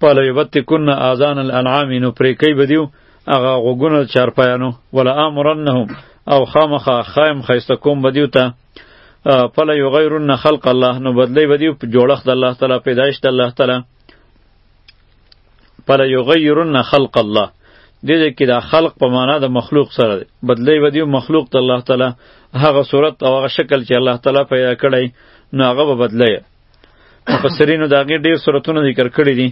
پاله یبتی کن آذان الانعام نو پرې کوي بدیو هغه غوګونه چارپایانو ولا امرنهم او خامخا خایم خیسته کوم بدیو ته فلا یغیرن خلق الله نو بدلی بدیو جوړښت الله تعالی پیدایش د الله تعالی فلا یغیرن خلق الله دې دې کې دا خلق په معنا د مخلوق سره دی بدلی بدیو مخلوق د الله تعالی هغه صورت او هغه شکل چې الله تعالی پیدا کړی نو هغه به بدلی مفسرینو د هغې ډېر صورتونه ذکر کړي دي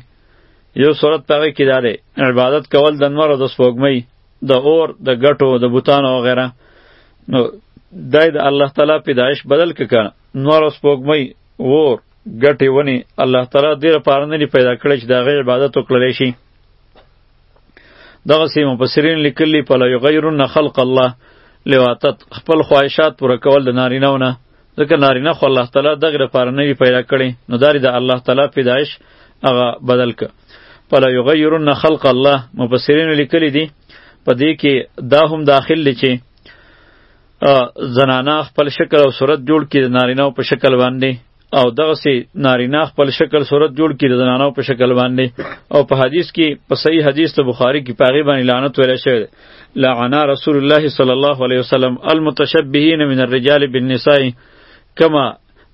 یو صورت په هغې کې دا دی عبادت کول د نور او د سپوږمۍ د اور د ګټو د بوتانو وغیره نو دا د الله تعالی پیدایش بدل کړه نور او سپوږمۍ اور ګټې ونې الله تعالی دې لپاره نه دي پیدا کړی چې د هغې عبادت وکړلی شي دغسې مفسرین لیکلي په لیغیرن خلق الله لواتت خپل خواهشات پوره کول د نارینهو نه ځکه نارینه خو الله تعالی دغه لپاره نه وی پیدا کړي نو داری د دا الله تعالی پیدایش هغه بدل ک پلا یغیرن خلق الله مفسرین لیکلی دي په دې کې دا هم داخل دي چې زنانه خپل شکل او صورت جوړ کړي د نارینه په شکل باندې او دغه سي نارینه خپل شکل صورت جوړ کړي د زنانه په شکل باندې او په حدیث کې په صحیح حدیث ته بخاری کې پاغي باندې لعنت ویل شوی لعنا رسول الله صلی الله علیه وسلم المتشبهین من الرجال بالنساء کما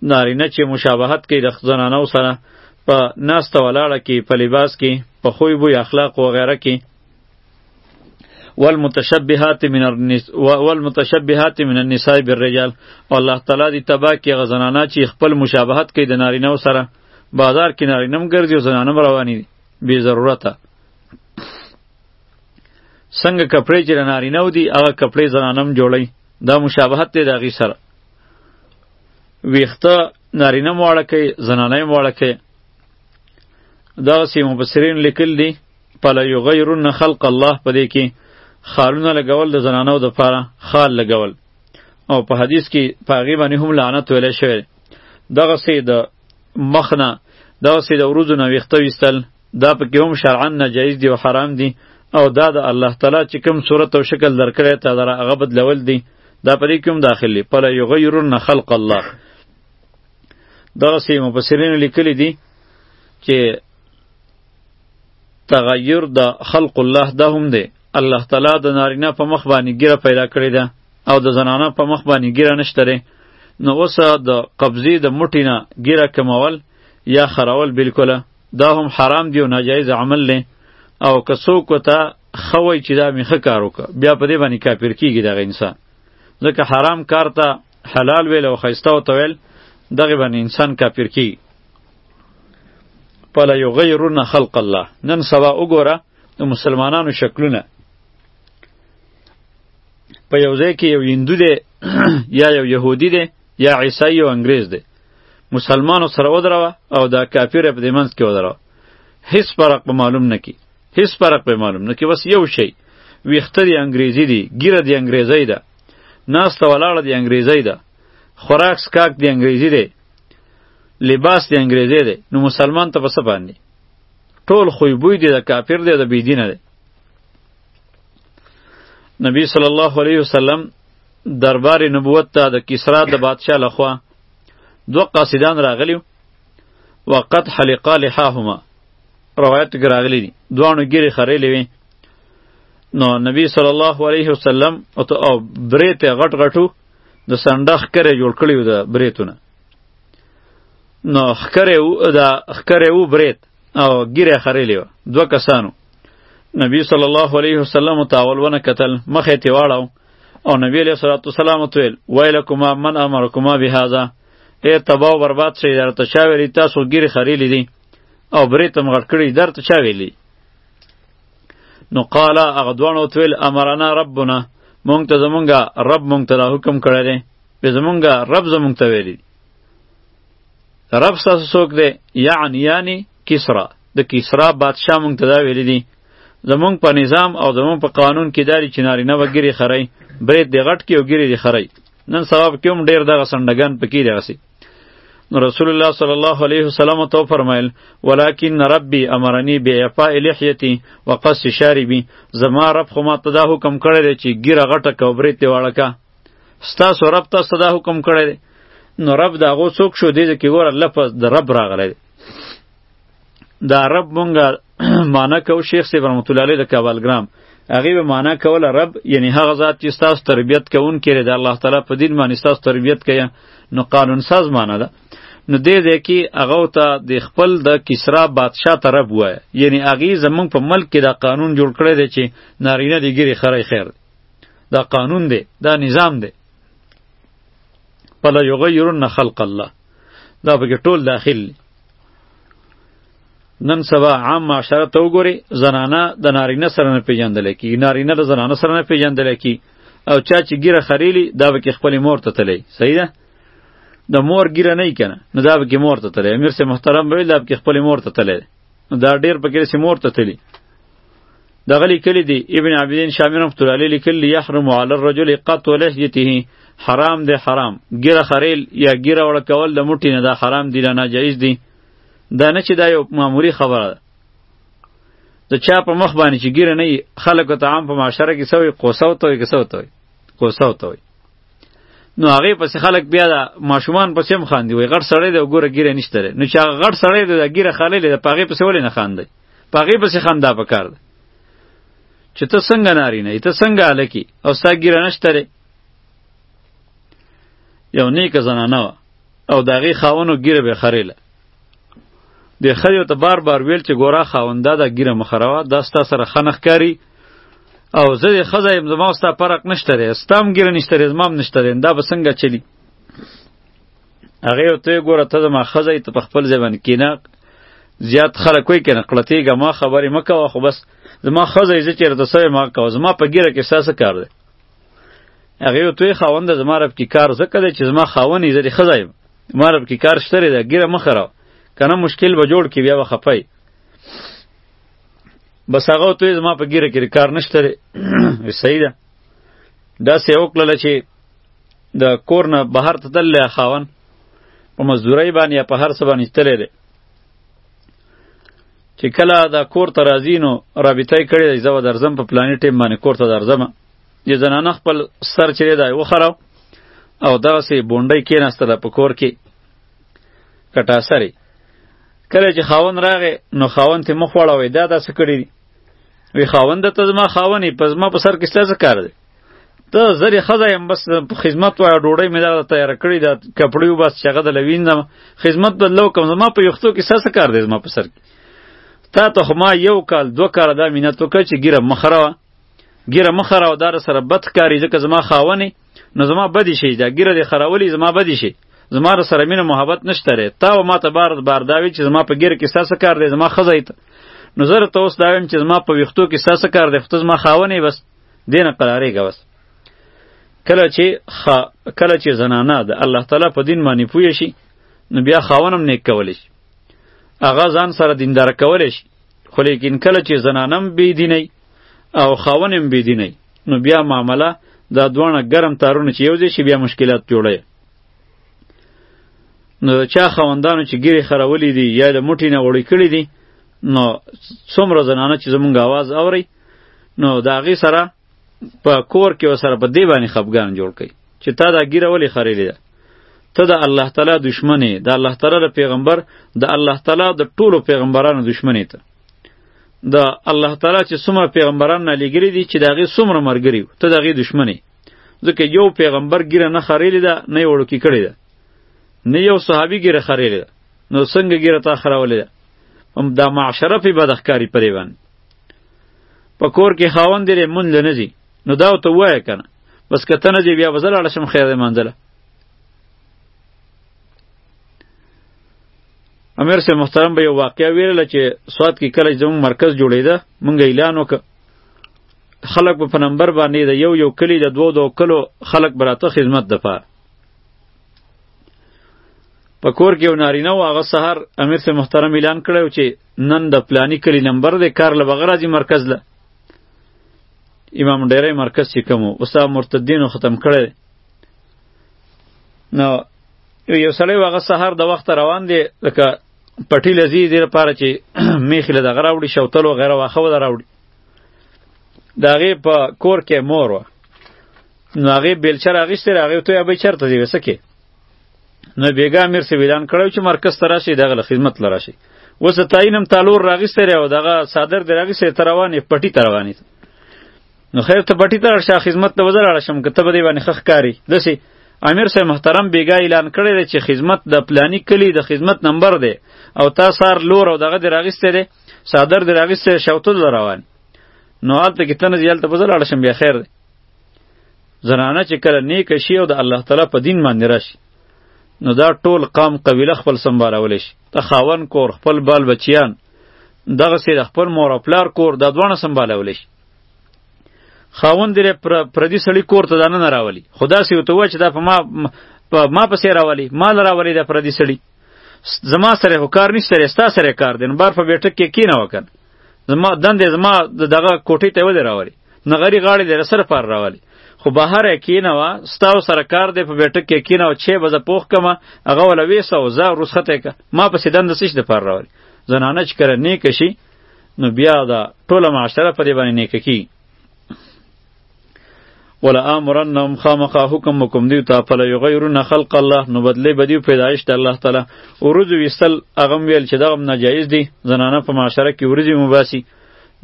نارینه چې مشابهت کوي د زنانو سره په ناسته ولاړه کې په لباس کې په خوی بوی اخلاق و غیره کې والمتشبهات من النس والمتشبهات من النساء بالرجال الله تعالی دی تبا کې غزنانا چې خپل مشابهت کوي د نارینه سره بازار کې نارینه هم ګرځي او زنانه رواني دي بی ضرورته څنګه کپړې چې نارینه ودي هغه کپړې زنانم جوړي دا مشابهت دی د هغې سره ویخته نارینه هم واړه کوي زنانه هم واړه کوي دغسې مبصرین لیکل دي پله یغیرن خلق الله په دې کې خالونه لګول د زنانو دپاره خال لګول او په حدیث کې په هغې باندې هم لعنت ویلی شوی دغسې د مخ نه دغسې د وروځو نه ویښته ویستل دا پکې هم شرعا ناجایز دی او حرام دی او دا د الله تعالی چې کوم صورت او شکل درکړی ته در هغه بدلول دی دا پرې کوم داخلي پله یغیرن خلق الله دغه سي مفسرین لیکلی دي چې تغیر د خلق الله ده هم دی الله تعالی د نارینه په مخ باندې ګیره پیدا کړې ده او د زنانه په مخ باندې ګیره نشته نو اوس د قبضې د موټی نه ګیره کمول یا خرول بالکله دا هم حرام دی او ناجایز عمل دی او که څوک ورته ښه وایي چې دا مې ښه کار وکړه بیا په دې باندې کافر کیږي دغه انسان ځکه حرام کار ته حلال ویل او ښایسته ورته ویل دغه باندې انسان کافر کیږي فلا یغیرن خلق الله نن سبا وګوره د مسلمانانو شکلونه په یو ځای کې یو هندو دی یا یو یهودي دی یا عیسی یو انګریز دی مسلمانو سره ودروه او دا کافر په دې منځ کې ودروه هیڅ فرق به معلوم نکی هیڅ فرق به معلوم نکی بس یو شی ویخته دی انګریزی دی ګیره دی انګریزی ده ناسته ولاړه دی انګریزی ده خوراک سکاک دی انګریزی دی لباس دی انګریزی دی نو مسلمان ته په څه باندې ټول خویبوی دی د کافر دی د بی دینه دی نبی صلی الله علیه وسلم دربار نبوت ته د کسرا د بادشاه لخوا دو قاصدان راغلی وقد حلقا لحاهما روایت کې راغلی دي دوانو ګیره خریلې وي نو نبی صلی الله علیه وسلم او برې ته غټ غټو د سندخ کرے جوړ کړی و د بریتونه نو خکره و د خکره و بریت او ګیره خریلی و دو کسانو نبی صلی الله علیه وسلم تاول ونه قتل مخه تی واړو او نبی علیہ الصلوۃ والسلام تویل ویلکما من امرکما بهذا ای تباہ و برباد شي درته چا ویلی تاسو ګیرې خریلی دي او برې تم غټ کړی درته چا ویلی نو قال هغه دوانو تویل امرنا ربنا مونږ ته زمونږه رب مونږ ته حکم کړی دی به زمونږه رب زمونږ ته ویلی رب ساسو څوک دی یعنی یعنی کسرا د کسرا بادشاه مونږ ته دا ویلي دي زمونږ په نظام او زمونږ په قانون کې داري چې نارینه به ګیرې خرئ برید دې غټ کې او ګیرې دې خرئ نن سبا پکې هم ډېر دغه سنډګان پکې دی هسې نو رسول الله صلی الله علیه وسلم تو فرمایل ولکن ربی امرنی بعفاء لحیتی وقص شاربی زما رب خو ما ته دا حکم کړی دی چې ګیره غټه که او برید دې واړه که ستاسو رب تاسو ته دا حکم کړی دی نو رب د هغو څوک شو دی چې ګوره لفظ د رب راغلی دی دا رب مونږه معنا کو شیخ سی رحمت الله علیه د کابلګرام هغه به معنا کوله رب یعنی هغه ذات چې تاسو تربیت کوون کړي د الله تعالی په دین باندې تاسو تربیت کړي نو قانون ساز معنا ده نو دې دې کې هغه ته د خپل د کسرا بادشاه طرف وای یعنی هغه زمون په ملک کې دا قانون جوړ کړی دی چې نارینه دی ګری خره خیر دی دا قانون دی دا نظام دی پلا یغیرن خلق الله دا پکې ټول داخل دی نن سبا عام معاشره ته وګوري زنانه د نارینه سره نه پیژندل کی نارینه د زنانه سره نه پیژندل کی او چا چې ګیره خریلی دا به کې خپل مور ته تلی صحیح ده د مور ګیره نه کنه نو دا به کې مور ته تلی امیر سه محترم ویل دا به کې خپل مور ته تلی دا ډیر پکې سه مور ته تلی دغه لیکلی دی ابن عابدین شامی رحمت الله علیه لیکلی یحرم علی الرجل قطع لحیته حرام دی حرام ګیره خریل یا ګیره وړ کول د موټی نه دا حرام دی نه ناجایز دی دا نه چې دا یو معمولی خبره ده د چا په مخ باندې چې ګیره نه خلک ته عام په معاشره کې سوی قوسو توي کې سوی توي قوسو توي نو هغه پس خلک بیا د ماشومان پسې هم خاندي وي غټ سړی دی وګوره ګیره نشته نو چې هغه غټ سړی دی د ګیره خلل د پاغه پسې ولې نه خاندي په هغې پسې خندا په کار ده چې ته څنګه نارینه یې ته څنګه هلکې او ستا ګیره نشته دی یو نیکه زنانه وه او د هغې خاونو ګیره به خریله د ښځې ورته بار بار ویل چې ګوره خاونده دا ګیره مه خروه دا ستا سره ښه نه ښکاري او زه د ښځه یم زما ستا فرق نشته دی ستا هم ګیره نشته دی زما هم نشته دی دا به څنګه چلی هغه یو ته ګوره ته زما خزه ته په خپل ځبن کینه زیات خلک وای کنه قلتیګه ما خبرې مکوه خو بس زما خزه یې چیرې ته سوې ما کوه زما په ګیره کې ساسه کار دی هغه یو ته خاوند زما رب کې کار زکه دی چې زما خاوند یې زری خزه یم ما رب کې کار شته دی ګیره مخره کنه مشکل به جوړ کې بیا به خپای بس هغه ته زما په ګیره کې کار نشته دی صحیح ده دا سه وکړل چې د کور نه بهر ته تللی خاون په مزدورۍ باندې یا په هر څه باندې تللی دی چې کله دا کور ته راځي نو رابطه یې کړې ده زه به درځم په پلاني ټیم باندې کور ته درځم یې زنانه خپل سر چې دی دا یې وخراو او دغسې بونډۍ کېناستله په کور کې کټاسرې کله چې خاون راغی نو خاون ته مخ واړوی دا داسې کړي دي وی خاوند ته زما خاونې په زما په سر کې څه کار دی ته زری خزه يم بس خدمت و ډوډۍ مې دا تیار کړی دا کپړې بس چغه د لوینځم خدمت بدلو کوم زما په یختو کې څه کار دی زما په سر کې تا ته ما یو کال دو کال دا مینت وکړ چې ګیره مخره ګیره مخره او دار سره بد کاری ځکه زما خاونې نو زما بدی شي دا ګیره دې خراولي زما بدی شي زما را سره مینه محبت نشته ری تا و ما ته بار بار داوی چې زما په ګیر کې ساسه کار دی زما خزه ایت نو زه ته اوس داویم چې زما په ویختو کې ساسه کار دی خو زما خاونې بس دینه قرارې غوس کله چې خ... کله چې زنانه د الله تعالی په دین باندې پوه شي نو بیا خاونم نیک کول شي هغه ځان سره دیندار کول شي خو لیکن کله چې زنانم بی دیني او خاون هم بی دینه نو بیا معامله دا دوانه ګرم تارونه چې یو ځای شي بیا مشکلات جوړي نو چا خوندانو چې ګیره خرولې دي یا د موټی نه وړي کړی دي نو څومره زنانه چې زمونږ आवाज اوري نو دا غي سره په کور کې وسره په دی باندې خپګان جوړ کړي چې تا دا ګیره ولې خریلې ده ته د الله تعالی دشمنې د الله تعالی پیغمبر د الله تعالی د ټولو پیغمبرانو دشمنې ته د الله تعالی چې څومره پیغمبران نه لګری دي چې داغه څومره مرګري ته داغه دشمنی ځکه یو پیغمبر ګیره نه خریلی ده نه یې وړوکی کړی ده نه یو صحابي ګیره خریلی ده نو څنګه ګیره تا خراولې ده هم دا معاشره پې بدخکاری پرې باندې په کور کې خاوند لري مونږ نه ځي نو دا ته وایه کنه بس که ته نه ځې بیا به زه لاړه شم خیر دی منځله امیر صاحب محترم به یو واقعیا ویله چې سواد کې کله زموږ مرکز جوړېده مونږ اعلان وکړ خلک به په نمبر باندې د یو یو کلی د دوو دوو کلو خلک به راته خدمت دپاره په کور کې یو نارینه و هغه سهار امیر صاحب محترم اعلان کړی چې نن د پلانی کلی نمبر دی کار له بغه راځي مرکز له امام ډیری مرکز چې کوم استاد مرتدینو ختم کړی نو یو یو سړی هغه سهار د وخت روان دی لکه پټی لذي دی لپاره چې میخ له دغه راوړي شوتل او غیره واخه ول راوړي دا غي په کور کې مور و نو هغه بیلچه راغیسته هغه ته به چرته دی وسکه نو بیګا امیر سی ویلان کړو چې مرکز ته راشي دغه خدمت لراشي وسه تاینم تالور راغیسته او دغه صادر دی راغیسته تروانه پټی تروانه نو خیر ته پټی ته ارشا خدمت ته وزر ارشم که ته به دی باندې خخ کاری دسی امیر صاحب محترم بیګا اعلان کړی دی چې خدمت د پلانی کلی د خدمت نمبر دی او تا سار لور او دغه دی راغیسته دی صادر دی راغیسته شوتل روان نو حالت کې تنه زیل ته وزر ارشم بیا خیر دی زنانه چې کله نیک شي او د الله تعالی په دین باندې راشي نو دا ټول قام قبیله خپل سمبارول شي ته خاون کور خپل بال بچیان دغه سي د خپل مور او پلار کور د دوانه سمبالول شي خاوند دې پر پردي سړی کور ته دانه نه راولي خدا سي وته و چې دا په ما په ما پسې راولي مال راولي دا پردي سړی زما سره هو کار نشته ستا سره کار دین بار په بیٹک کې کینه وکړ زما دند زما دغه کوټې ته ودی راولي نغری غاړي دې سره پار راولي خو بهر کینه وا ستا سره کار دې په بیٹک کې کینه او چې بز پوخ کما هغه ولوي سو زه رسخته ک ما پسې دند سش د پار راولي زنانه چې کړه نیک شي نو بیا دا ټوله معاشره په دې باندې نیکه کیږي ولا امرنهم خامخا حکم وکم دیو ته فلا یغیرون خلق الله نو بدلی بدیو پیدایش د الله تعالی ورځ ویستل هغه ویل چې دغه ناجایز دی زنانه په معاشره کې ورځي مباسي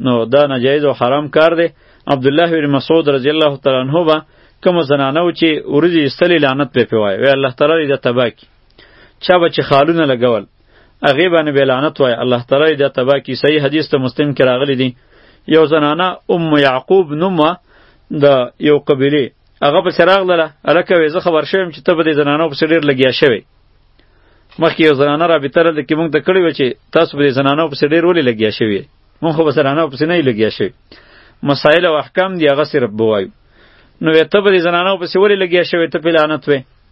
نو دا ناجایز او حرام کار دی عبد الله بن مسعود رضی الله تعالی عنہ با کوم زنانه و چې ورځي استلی لعنت په پیوای وی الله تعالی دې تباکی چا به چې خالونه لګول هغه باندې به لعنت وای الله تعالی دا تبا کی صحیح حدیث ته مسلم کې راغلی دی یو زنانه ام یعقوب نوم د یو قبیله هغه په سراغ لره الکه وې زه خبر شوم چې ته به د زنانو په سړیر لګیا شوی مخکې یو زنانه را بتر د کې مونږ ته کړی و چې تاسو به د زنانو په سړیر ولې لګیا شوی مونږ خو به زنانو په سړیر نه لګیا شوی مسائل او احکام دی هغه صرف بوایو نو ته به د زنانو په سړیر ولې لګیا شوی ته په لعنت وې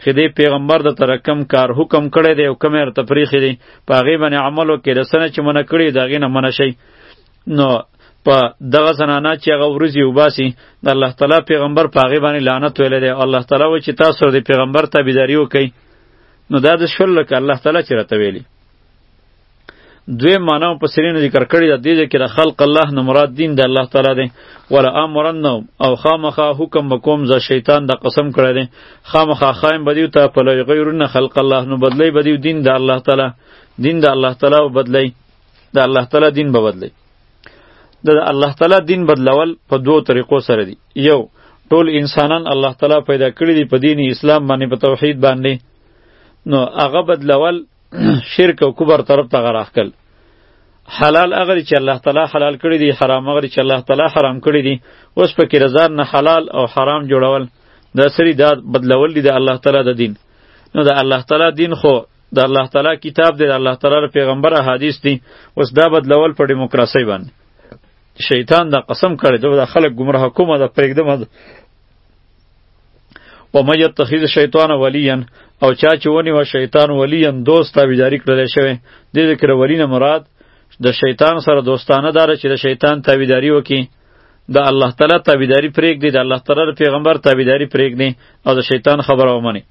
چې دی پیغمبر د تر کم کار حکم کړی دی او کم یې ورته پرېښی دی په هغې باندې عمل وکړي د څه نه چې منع کړي د هغې نه منع شئ نو په دغه زنانه چې هغه ورځي وباسي د الله تعالی پیغمبر په هغې باندې لعنت ویلی دی الله تعالی وایي چې تاسو د پیغمبر تابعداري وکړئ نو دا د شول لکه الله تعالی چې راته ویلي دوی معنا په سرین ذکر کړی د دې کې د خلق الله نه مراد دین د الله تعالی دی ولا امرن او خامخا حکم وکوم ز شیطان د قسم کړی دی خامخا خایم بدیو ته په لوی غیرونه خلق الله نو بدلی بدیو دین د الله تعالی دین د الله تعالی او بدلی د الله تعالی دین به بدلی د الله تعالی دین بدلول په دوو طریقو سره دی یو ټول انسانان الله تعالی پیدا کړی دی په دین اسلام باندې په توحید باندې نو هغه بدلول شرک او کبر طرف ته غراخکل حلال هغه چې الله تعالی حلال کړی دی حرام هغه چې الله تعالی حرام کړی دی اوس په کې رضا نه حلال او حرام جوړول دا سری دا بدلول دی د الله تعالی د دین نو د الله تعالی دین خو د الله تعالی کتاب دی د الله تعالی پیغمبر احادیث دی اوس دا بدلول په دیموکراسي باندې شیطان دا قسم کړی دا خلک گمراه کومه دا پرېږدم و مې یتخذ شیطان ولیا او چا چې ونی و شیطان ولیا دوست تابعداري کړل شوی د ذکر ولینه مراد د شیطان سره دوستانه دار چې د شیطان تابعداري وکي د الله تعالی تابعداري پرېږدي د الله تعالی پیغمبر تابعداري پرېږدي او د شیطان خبره ومني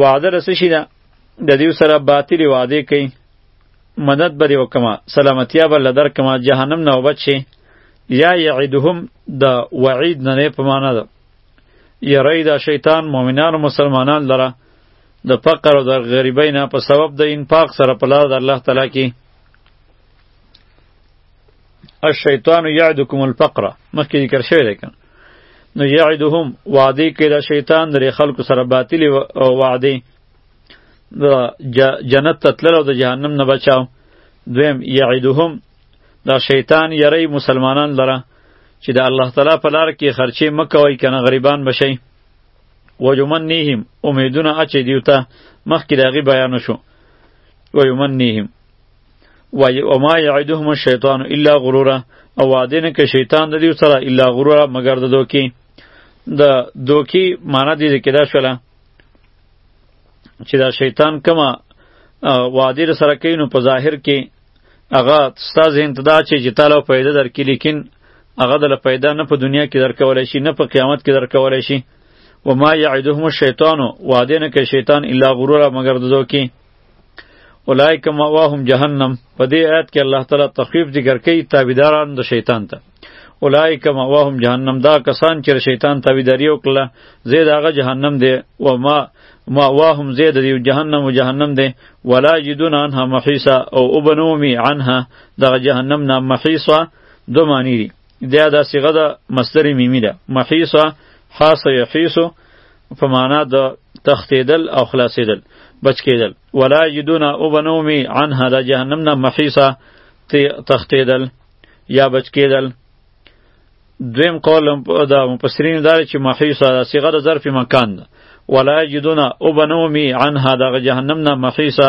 وعده د څه شي ده د دیو سره باطلې وعدې کوي مدد به دې وکړم سلامتیا به له درکړم جهنم نه وبچ شي یا یعدهم د وعید نه نه په معنا ده یری دا شیطان مؤمنان او مسلمانان لره د فقر او د غریبۍ نه په سبب د انفاق سره په لار د الله تعالی کې الشیطان یعدکم الفقر مخکې ذکر شوی دی کنه نو یعدهم وعده کې د شیطان درې خلکو سره باطل او وعده جنت ته تلل او د جهنم نه بچاو دویم یعدهم دا شیطان یری مسلمانان لره چې د الله تعالی په لار کې خرچې مکوئ کنه غریبان بشئ وجمنیهم امیدونه اچې دیوته مخکې د هغې بیان شو ویمنیهم وای او ما یعدهم الشیطان الا غرورا او وعده نه کې شیطان د دې سره الا غرورا مگر د دوکي د دوکي معنی دې کې دا شوله چې دا شیطان کما وعده سره کوي نو په ظاهر کې هغه ستا ذهن ته دا چې جتاله پیدا درکې لیکن هغه د پیدا نه په دنیا کې درکولای شي نه په قیامت کې درکولای شي و ما یعدهم الشیطان وعده نه کوي شیطان الا غرورا مگر د دوکي اولایک مواهم جهنم په دې آیت کې الله تعالی تخفیف ذکر کوي تابعداران د شیطان ته اولایک مواهم جهنم دا کسان چې شیطان تابعداري وکړه زید هغه جهنم دی و ما مواهم زید دی جهنم و جهنم دی ولا جدون عنها محیصا او وبنومی عنها دا جهنم نه محیصا دو معنی دي دا د صيغه د مصدر میمی ده محیصه حاص یحیص په معنا د تختیدل او خلاصیدل بچ کیدل ولا یدون او بنومی عنها د جهنم نه محیصه تختیدل یا بچ کیدل دویم قول د مفسرین دار چې محیصه د صيغه د ظرف مکان ده ولا یجدون او بنومی عنها دغه جهنم نه محیصه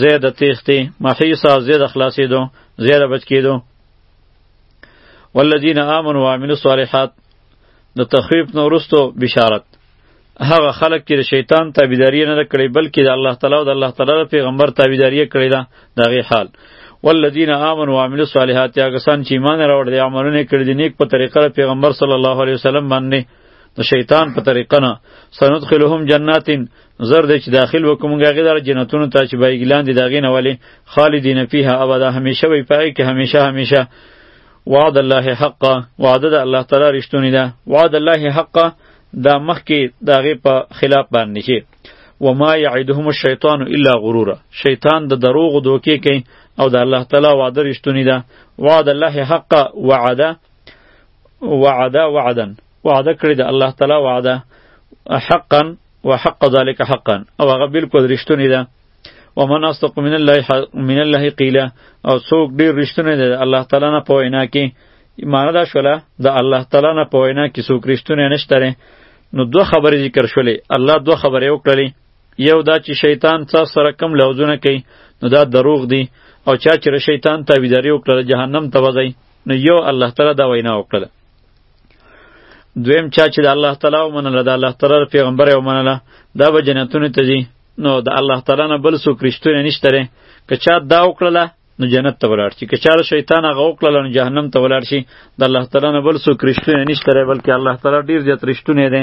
زید تیختی محیصه زید خلاصیدو زید بچ کیدو والذین آمنوا وعملوا الصالحات د تخویب نو ورستو بشارت هغه خلک چې شیطان تابعداري نه کړې بلکې د الله تعالی او د الله تعالی پیغمبر تابعداري کړې ده دغه حال والذین آمنوا وعملوا الصالحات یا کسان چې ایمان راوړ دي عملونه کړی دي نیک په طریقه پیغمبر صلی الله علیه وسلم باندې د شیطان په طریقه نه سندخلهم جناتین زر دی چې داخل وکوم هغه در جنتونو ته چې بای ګلان دي داغې نه ولې خالدین فیها ابدا همیشه وي پای کې همیشه همیشه وعد الله حقا وعده د الله تعالی رښتونی ده وعد الله حقا دا مخکې داغې په خلاف باندې شي و ما یعدهم الشیطان الا غرورا شیطان د دروغ دوکې کوي او د الله تعالی وعده رښتونی ده وعد الله حقا وعده وعده وعدا وعده کړی ده الله تعالی وعده حقا وحق ذلك حقا او هغه بالکل رښتونی ده ومن اصدق من الله من الله قیله او څوک ډیر رښتونه دی الله تعالی نه پوینا کی معنی دا شوله د الله تعالی نه پوینا کی څوک رښتونه نشته نو دوه خبرې ذکر شولې الله دوه خبرې وکړلې یو دا چې شیطان څا سره کم لوزونه کوي نو دا دروغ دی او چا چې شیطان ته ویداری وکړه جهنم ته وځي نو یو الله تعالی دا وینا وکړه دویم چا چې د الله تعالی ومنله د الله تعالی پیغمبر یې ومنله دا به جنتونو ته ځي نو د الله تعالی نه بل څوک رښتونه نشته دی که چا دا وکړله نو جنت ته ولاړ شي که چا د شیطان هغه وکړله نو جهنم ته ولاړ شي د الله تعالی نه بل څوک رښتونه نشته دی بلکې الله تعالی ډېر زیات رښتونی دی